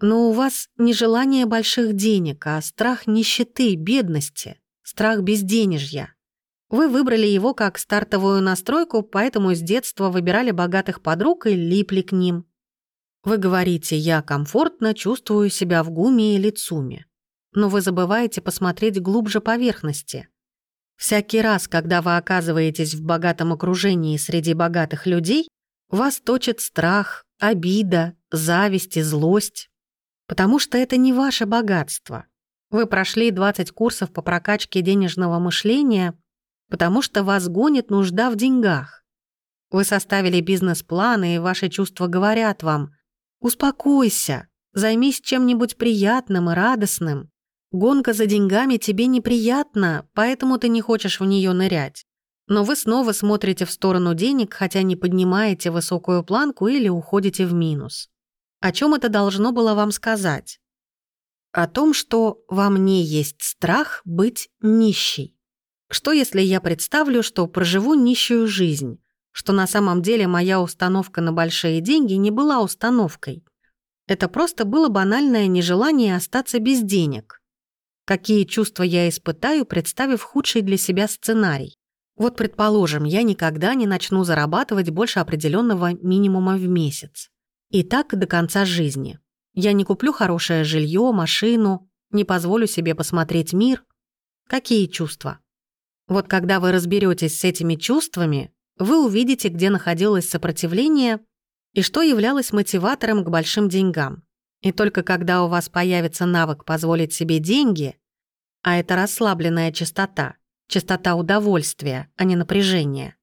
но у вас не желание больших денег, а страх нищеты, бедности, страх безденежья. Вы выбрали его как стартовую настройку, поэтому с детства выбирали богатых подруг и липли к ним. Вы говорите «я комфортно чувствую себя в гуме или цуме», но вы забываете посмотреть глубже поверхности. Всякий раз, когда вы оказываетесь в богатом окружении среди богатых людей, вас точит страх, обида, зависть и злость. Потому что это не ваше богатство. Вы прошли 20 курсов по прокачке денежного мышления – потому что вас гонит нужда в деньгах. Вы составили бизнес-план, и ваши чувства говорят вам «Успокойся, займись чем-нибудь приятным и радостным. Гонка за деньгами тебе неприятна, поэтому ты не хочешь в нее нырять. Но вы снова смотрите в сторону денег, хотя не поднимаете высокую планку или уходите в минус. О чем это должно было вам сказать? О том, что во мне есть страх быть нищей. Что если я представлю, что проживу нищую жизнь, что на самом деле моя установка на большие деньги не была установкой? Это просто было банальное нежелание остаться без денег. Какие чувства я испытаю, представив худший для себя сценарий? Вот, предположим, я никогда не начну зарабатывать больше определенного минимума в месяц. И так до конца жизни. Я не куплю хорошее жилье, машину, не позволю себе посмотреть мир. Какие чувства? Вот когда вы разберетесь с этими чувствами, вы увидите, где находилось сопротивление и что являлось мотиватором к большим деньгам. И только когда у вас появится навык позволить себе деньги, а это расслабленная частота, частота удовольствия, а не напряжения,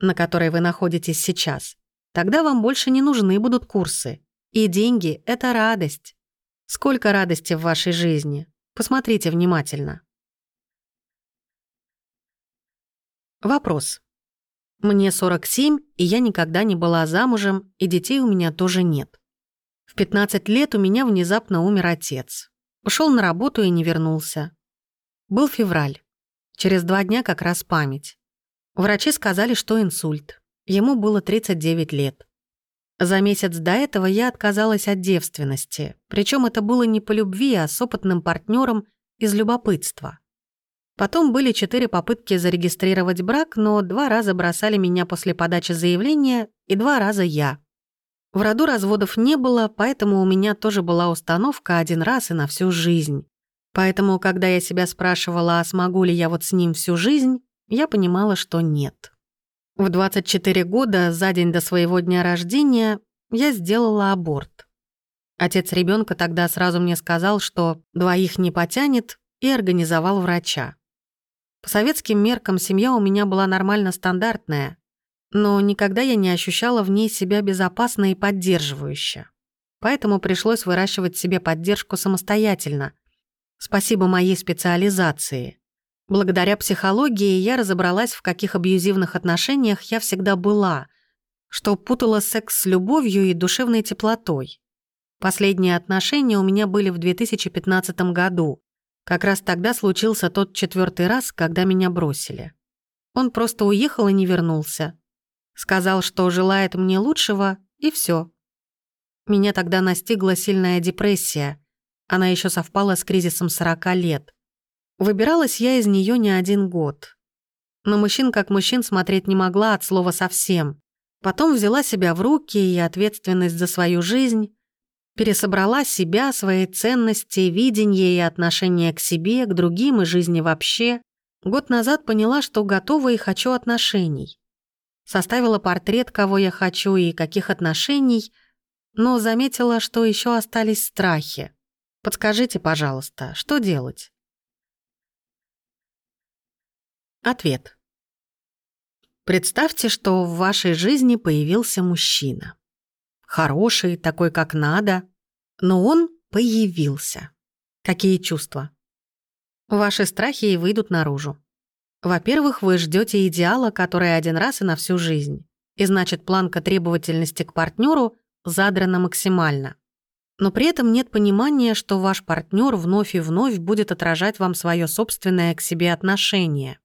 на которой вы находитесь сейчас, тогда вам больше не нужны будут курсы. И деньги — это радость. Сколько радости в вашей жизни? Посмотрите внимательно. Вопрос. Мне 47, и я никогда не была замужем, и детей у меня тоже нет. В 15 лет у меня внезапно умер отец. Ушел на работу и не вернулся. Был февраль. Через два дня как раз память. Врачи сказали, что инсульт. Ему было 39 лет. За месяц до этого я отказалась от девственности, причем это было не по любви, а с опытным партнером из любопытства. Потом были четыре попытки зарегистрировать брак, но два раза бросали меня после подачи заявления и два раза я. В роду разводов не было, поэтому у меня тоже была установка один раз и на всю жизнь. Поэтому, когда я себя спрашивала, а смогу ли я вот с ним всю жизнь, я понимала, что нет. В 24 года, за день до своего дня рождения, я сделала аборт. Отец ребенка тогда сразу мне сказал, что двоих не потянет, и организовал врача. По советским меркам семья у меня была нормально стандартная, но никогда я не ощущала в ней себя безопасно и поддерживающе. Поэтому пришлось выращивать себе поддержку самостоятельно. Спасибо моей специализации. Благодаря психологии я разобралась, в каких абьюзивных отношениях я всегда была, что путала секс с любовью и душевной теплотой. Последние отношения у меня были в 2015 году. Как раз тогда случился тот четвертый раз, когда меня бросили. Он просто уехал и не вернулся. Сказал, что желает мне лучшего, и все. Меня тогда настигла сильная депрессия. Она еще совпала с кризисом 40 лет. Выбиралась я из нее не один год. На мужчин как мужчин смотреть не могла от слова совсем. Потом взяла себя в руки и ответственность за свою жизнь, пересобрала себя, свои ценности, видение и отношение к себе, к другим и жизни вообще. Год назад поняла, что готова и хочу отношений. Составила портрет, кого я хочу и каких отношений, но заметила, что еще остались страхи. Подскажите, пожалуйста, что делать? Ответ. Представьте, что в вашей жизни появился мужчина хороший, такой, как надо. Но он появился. Какие чувства? Ваши страхи и выйдут наружу. Во-первых, вы ждете идеала, который один раз и на всю жизнь. И значит, планка требовательности к партнеру задрана максимально. Но при этом нет понимания, что ваш партнер вновь и вновь будет отражать вам свое собственное к себе отношение.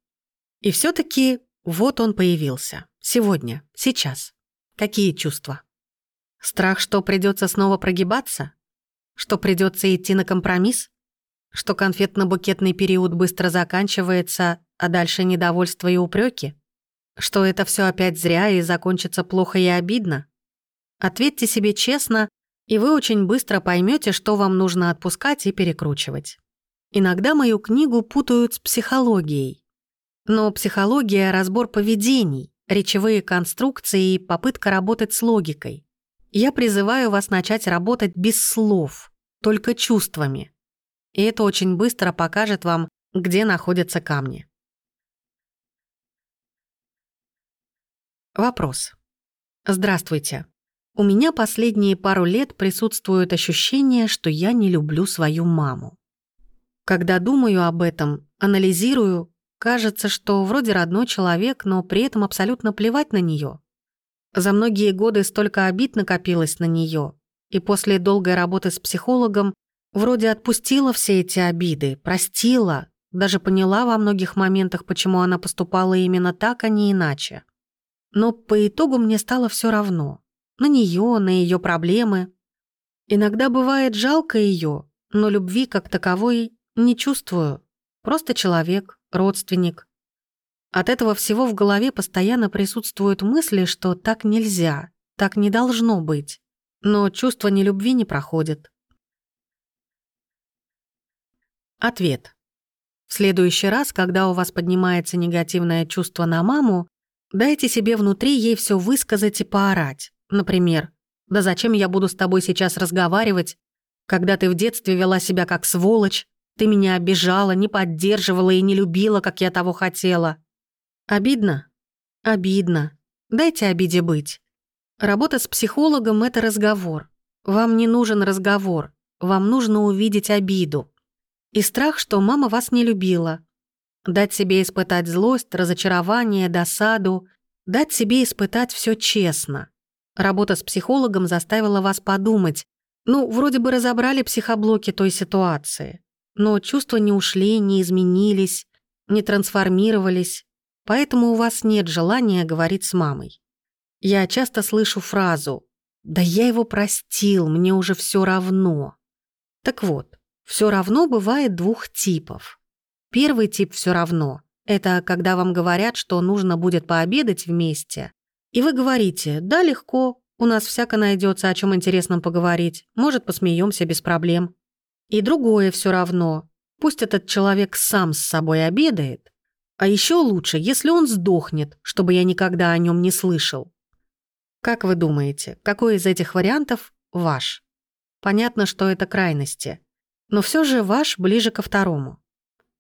И все таки вот он появился. Сегодня, сейчас. Какие чувства? Страх, что придется снова прогибаться? Что придется идти на компромисс? Что конфетно-букетный период быстро заканчивается, а дальше недовольство и упреки? Что это все опять зря и закончится плохо и обидно? Ответьте себе честно, и вы очень быстро поймете, что вам нужно отпускать и перекручивать. Иногда мою книгу путают с психологией. Но психология — разбор поведений, речевые конструкции и попытка работать с логикой. Я призываю вас начать работать без слов, только чувствами. И это очень быстро покажет вам, где находятся камни. Вопрос. Здравствуйте. У меня последние пару лет присутствует ощущение, что я не люблю свою маму. Когда думаю об этом, анализирую, кажется, что вроде родной человек, но при этом абсолютно плевать на нее. За многие годы столько обид накопилось на нее, и после долгой работы с психологом вроде отпустила все эти обиды, простила, даже поняла во многих моментах, почему она поступала именно так, а не иначе. Но по итогу мне стало все равно. На нее, на ее проблемы. Иногда бывает жалко ее, но любви как таковой не чувствую. Просто человек, родственник. От этого всего в голове постоянно присутствуют мысли, что так нельзя, так не должно быть. Но чувство нелюбви не проходит. Ответ. В следующий раз, когда у вас поднимается негативное чувство на маму, дайте себе внутри ей все высказать и поорать. Например, «Да зачем я буду с тобой сейчас разговаривать, когда ты в детстве вела себя как сволочь, ты меня обижала, не поддерживала и не любила, как я того хотела». Обидно? Обидно. Дайте обиде быть. Работа с психологом — это разговор. Вам не нужен разговор. Вам нужно увидеть обиду. И страх, что мама вас не любила. Дать себе испытать злость, разочарование, досаду. Дать себе испытать все честно. Работа с психологом заставила вас подумать. Ну, вроде бы разобрали психоблоки той ситуации. Но чувства не ушли, не изменились, не трансформировались. Поэтому у вас нет желания говорить с мамой. Я часто слышу фразу «Да я его простил, мне уже все равно». Так вот, все равно бывает двух типов. Первый тип все равно — это когда вам говорят, что нужно будет пообедать вместе, и вы говорите «Да, легко, у нас всяко найдется, о чем интересно поговорить, может, посмеемся без проблем». И другое все равно. Пусть этот человек сам с собой обедает, а еще лучше, если он сдохнет, чтобы я никогда о нем не слышал. Как вы думаете, какой из этих вариантов ваш? Понятно, что это крайности. Но все же ваш ближе ко второму.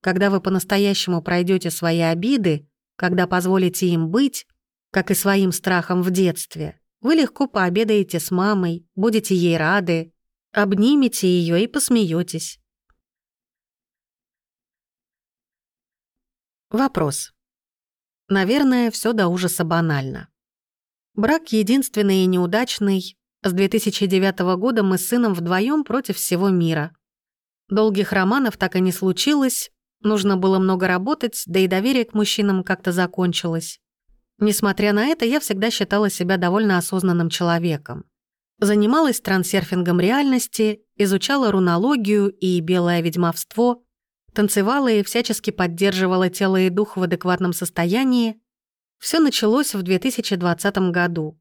Когда вы по-настоящему пройдете свои обиды, когда позволите им быть, как и своим страхом в детстве, вы легко пообедаете с мамой, будете ей рады, обнимете ее и посмеетесь. Вопрос. Наверное, все до ужаса банально. Брак единственный и неудачный. С 2009 года мы с сыном вдвоем против всего мира. Долгих романов так и не случилось, нужно было много работать, да и доверие к мужчинам как-то закончилось. Несмотря на это, я всегда считала себя довольно осознанным человеком. Занималась трансерфингом реальности, изучала рунологию и белое ведьмовство, танцевала и всячески поддерживала тело и дух в адекватном состоянии. Все началось в 2020 году.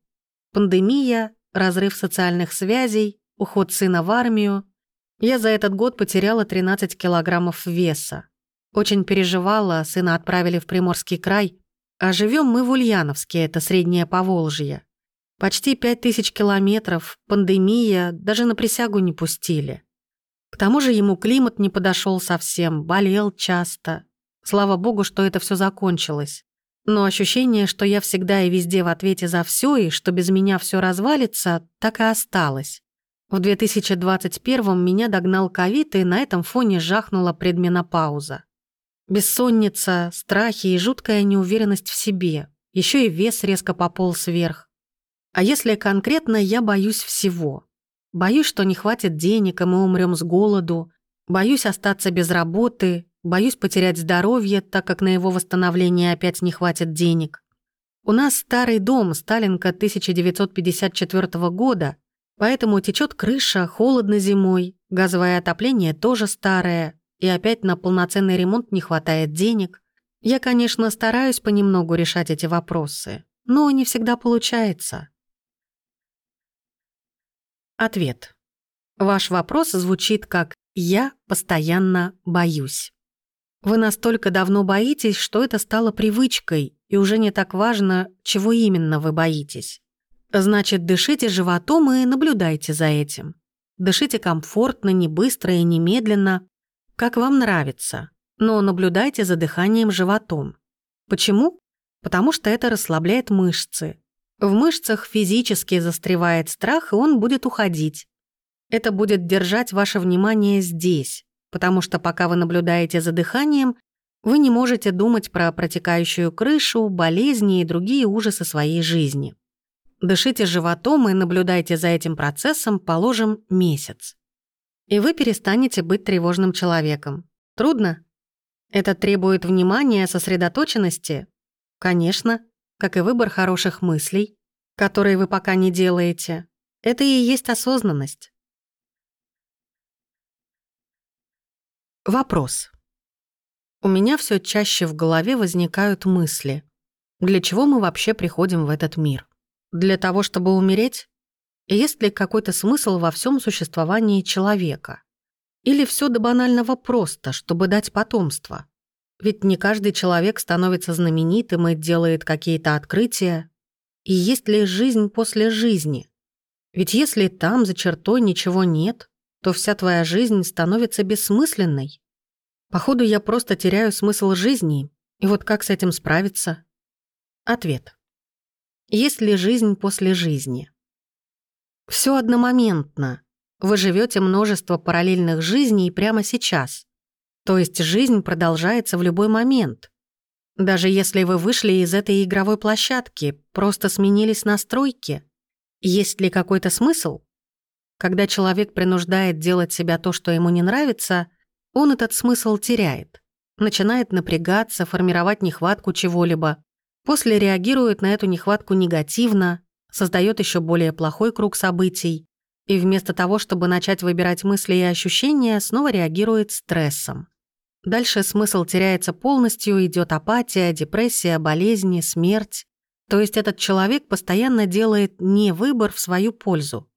Пандемия, разрыв социальных связей, уход сына в армию, я за этот год потеряла 13 килограммов веса. Очень переживала, сына отправили в Приморский край, а живем мы в Ульяновске, это среднее Поволжье. Почти 5000 километров, пандемия, даже на присягу не пустили. К тому же ему климат не подошел совсем, болел часто. Слава богу, что это все закончилось. Но ощущение, что я всегда и везде в ответе за все и что без меня все развалится, так и осталось. В 2021 меня догнал ковид, и на этом фоне жахнула предменопауза. Бессонница, страхи и жуткая неуверенность в себе. Еще и вес резко пополз вверх. А если конкретно, я боюсь всего. Боюсь, что не хватит денег, и мы умрем с голоду. Боюсь остаться без работы. Боюсь потерять здоровье, так как на его восстановление опять не хватит денег. У нас старый дом, Сталинка 1954 года, Поэтому течет крыша, холодно зимой, газовое отопление тоже старое, и опять на полноценный ремонт не хватает денег. Я, конечно, стараюсь понемногу решать эти вопросы, но не всегда получается. Ответ. Ваш вопрос звучит как «я постоянно боюсь». Вы настолько давно боитесь, что это стало привычкой, и уже не так важно, чего именно вы боитесь. Значит, дышите животом и наблюдайте за этим. Дышите комфортно, не быстро и не медленно, как вам нравится, но наблюдайте за дыханием животом. Почему? Потому что это расслабляет мышцы. В мышцах физически застревает страх, и он будет уходить. Это будет держать ваше внимание здесь, потому что пока вы наблюдаете за дыханием, вы не можете думать про протекающую крышу, болезни и другие ужасы своей жизни. Дышите животом и наблюдайте за этим процессом, положим, месяц. И вы перестанете быть тревожным человеком. Трудно? Это требует внимания, сосредоточенности? Конечно, как и выбор хороших мыслей, которые вы пока не делаете. Это и есть осознанность. Вопрос. У меня все чаще в голове возникают мысли. Для чего мы вообще приходим в этот мир? Для того, чтобы умереть? Есть ли какой-то смысл во всем существовании человека? Или все до банального просто, чтобы дать потомство? Ведь не каждый человек становится знаменитым и делает какие-то открытия. И есть ли жизнь после жизни? Ведь если там, за чертой, ничего нет, то вся твоя жизнь становится бессмысленной. Походу, я просто теряю смысл жизни, и вот как с этим справиться? Ответ. Есть ли жизнь после жизни? Все одномоментно. Вы живете множество параллельных жизней прямо сейчас. То есть жизнь продолжается в любой момент. Даже если вы вышли из этой игровой площадки, просто сменились настройки. Есть ли какой-то смысл? Когда человек принуждает делать себя то, что ему не нравится, он этот смысл теряет. Начинает напрягаться, формировать нехватку чего-либо. После реагирует на эту нехватку негативно, создает еще более плохой круг событий и вместо того, чтобы начать выбирать мысли и ощущения, снова реагирует стрессом. Дальше смысл теряется полностью, идет апатия, депрессия, болезни, смерть. То есть этот человек постоянно делает не выбор в свою пользу.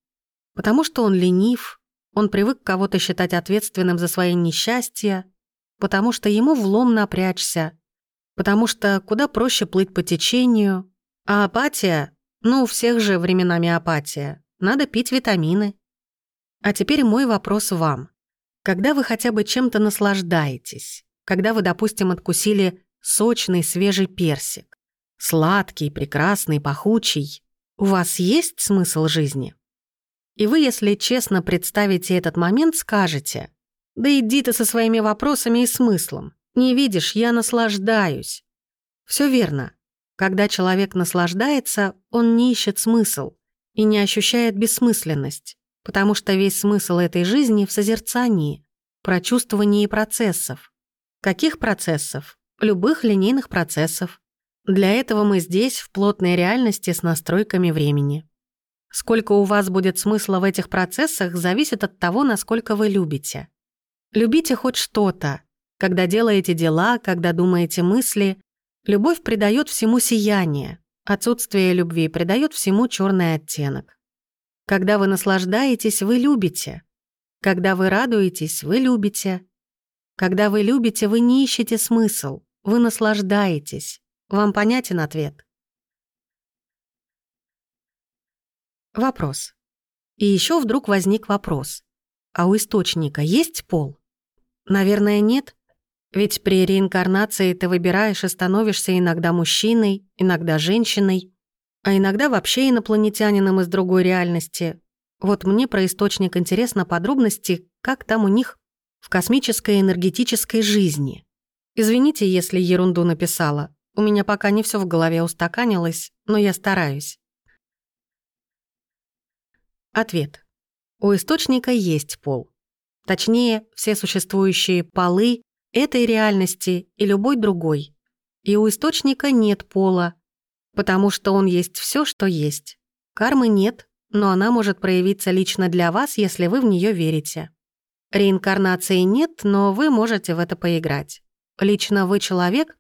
Потому что он ленив, он привык кого-то считать ответственным за свои несчастья, потому что ему влом напрячься, потому что куда проще плыть по течению, а апатия, ну, у всех же временами апатия, надо пить витамины. А теперь мой вопрос вам. Когда вы хотя бы чем-то наслаждаетесь, когда вы, допустим, откусили сочный свежий персик, сладкий, прекрасный, пахучий, у вас есть смысл жизни? И вы, если честно представите этот момент, скажете, «Да иди ты со своими вопросами и смыслом. Не видишь, я наслаждаюсь». Все верно. Когда человек наслаждается, он не ищет смысл и не ощущает бессмысленность, потому что весь смысл этой жизни в созерцании, прочувствовании процессов. Каких процессов? Любых линейных процессов. Для этого мы здесь, в плотной реальности с настройками времени. Сколько у вас будет смысла в этих процессах, зависит от того, насколько вы любите. Любите хоть что-то. Когда делаете дела, когда думаете мысли, любовь придает всему сияние. Отсутствие любви придает всему черный оттенок. Когда вы наслаждаетесь, вы любите. Когда вы радуетесь, вы любите. Когда вы любите, вы не ищете смысл, вы наслаждаетесь. Вам понятен ответ? Вопрос. И еще вдруг возник вопрос. А у источника есть пол? Наверное, нет. Ведь при реинкарнации ты выбираешь и становишься иногда мужчиной, иногда женщиной, а иногда вообще инопланетянином из другой реальности. Вот мне про источник интересно подробности, как там у них в космической энергетической жизни. Извините, если ерунду написала. У меня пока не все в голове устаканилось, но я стараюсь. Ответ. У источника есть пол. Точнее, все существующие полы этой реальности и любой другой. И у источника нет пола, потому что он есть все, что есть. Кармы нет, но она может проявиться лично для вас, если вы в нее верите. Реинкарнации нет, но вы можете в это поиграть. Лично вы человек,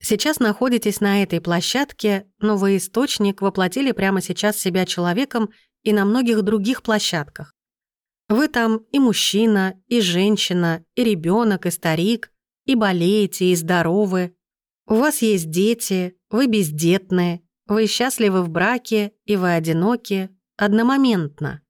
сейчас находитесь на этой площадке, но вы источник воплотили прямо сейчас себя человеком и на многих других площадках. Вы там и мужчина, и женщина, и ребенок, и старик, и болеете, и здоровы. У вас есть дети, вы бездетные, вы счастливы в браке, и вы одиноки, одномоментно.